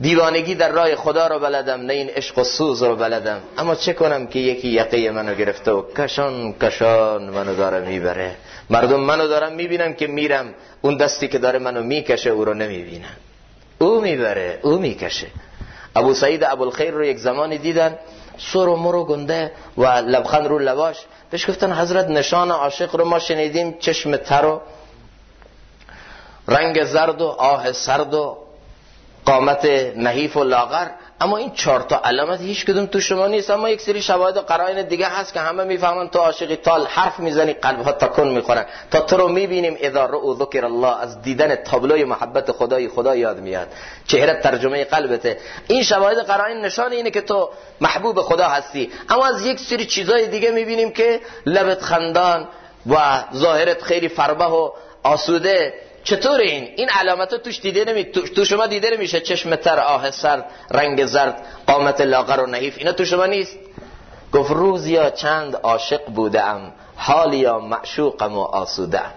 دیوانگی در راه خدا رو بلدم نه این عشق و سوز رو بلدم. اما چه کنم که یکی یقه منو گرفته و کشان کشان منو داره می‌بره. مردم منو دارم می‌بینم که میرم. اون دستی که داره منو می‌کشه او رو نمی‌بینم او می‌بره او می‌کشه. ابو سعید ابو الخیر رو یک زمانی دیدن سر و مرو گنده و لبخند رو لباش بهش گفتن حضرت نشان عاشق رو ما شنیدیم چشم تر و رنگ زرد و آه سرد و قامت نحیف و لاغر. اما این چهار تا علامت هیچ کدوم تو شما نیست. اما یک سری شواهد قرائن دیگه هست که همه می‌فهمن تو عاشقی تال حرف می‌زنی قلب ها تکون می‌خورن. تا تو رو می‌بینیم اذا رؤوا ذکر الله از دیدن تابلوی محبت خدای خدا یاد میاد. چهره ترجمه قلبته. این شواهد قرائن نشان اینه که تو محبوب خدا هستی. اما از یک سری چیزای دیگه می‌بینیم که لبت خندان و ظاهرت خیلی فربه و آسوده چطور این؟ این علامت توش دیده نمی تو شما دیده نمیشه چشم تر آه سرد رنگ زرد قامت لاغر و نحیف. اینا تو شما نیست. گفت روز یا چند عاشق بودم حال یا معشوقم و آسودم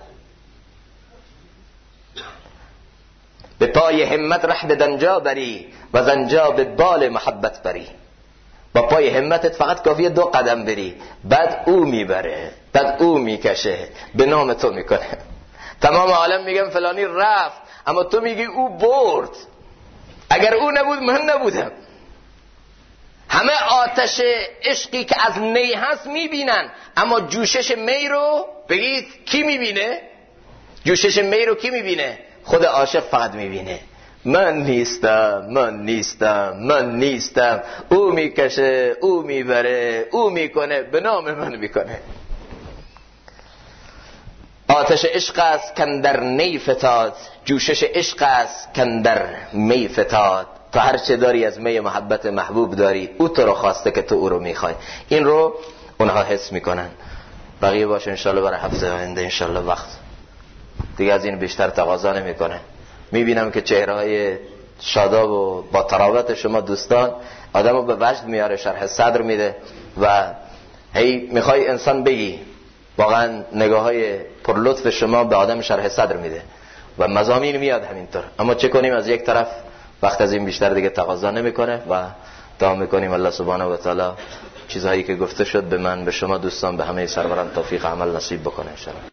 به پای همت رحد دنجا بری و زنجا به بال محبت بری. با پای همتت فقط کافیه دو قدم بری. بعد او می‌بره بعد او می‌کشه به نام تو می‌کنه. تمام عالم میگم فلانی رفت اما تو میگی او برد. اگر او نبود من نبودم. همه آتش عشقی که از نی هست می‌بینن اما جوشش می رو بگید کی می‌بینه؟ جوشش می رو کی می‌بینه؟ خود عاشق فقط می‌بینه. من نیستم من نیستم من نیستم. او می‌کشه او می‌بره او می‌کنه به نام من می‌کنه. آتش عشق است کندر نی فتاد. جوشش عشق است کندر می فتاد. تو هر چه داری از می محبت محبوب داری او تو رو خواسته که تو او رو می‌خوای. این رو اونها حس می‌کنن. بقیه باشه انشالله برای حفظ آینده انشالله وقت. دیگه از این بیشتر تقاضا نمی‌کنه. می‌بینم که چهره های شاداب و با تراوت شما دوستان آدم رو به وجد میاره شرح صدر میده و هی می‌خوای انسان بگی. واقعا نگاه های پر لطف شما به آدم شرح صدر میده و مزامین میاد همینطور. اما چه کنیم از یک طرف؟ وقت از این بیشتر دیگه تقاضا نمی‌کنه و دعا می‌کنیم الله سبحانه و تعالی چیزهایی که گفته شد به من به شما دوستان به همه سروران توفیق عمل نصیب بکنه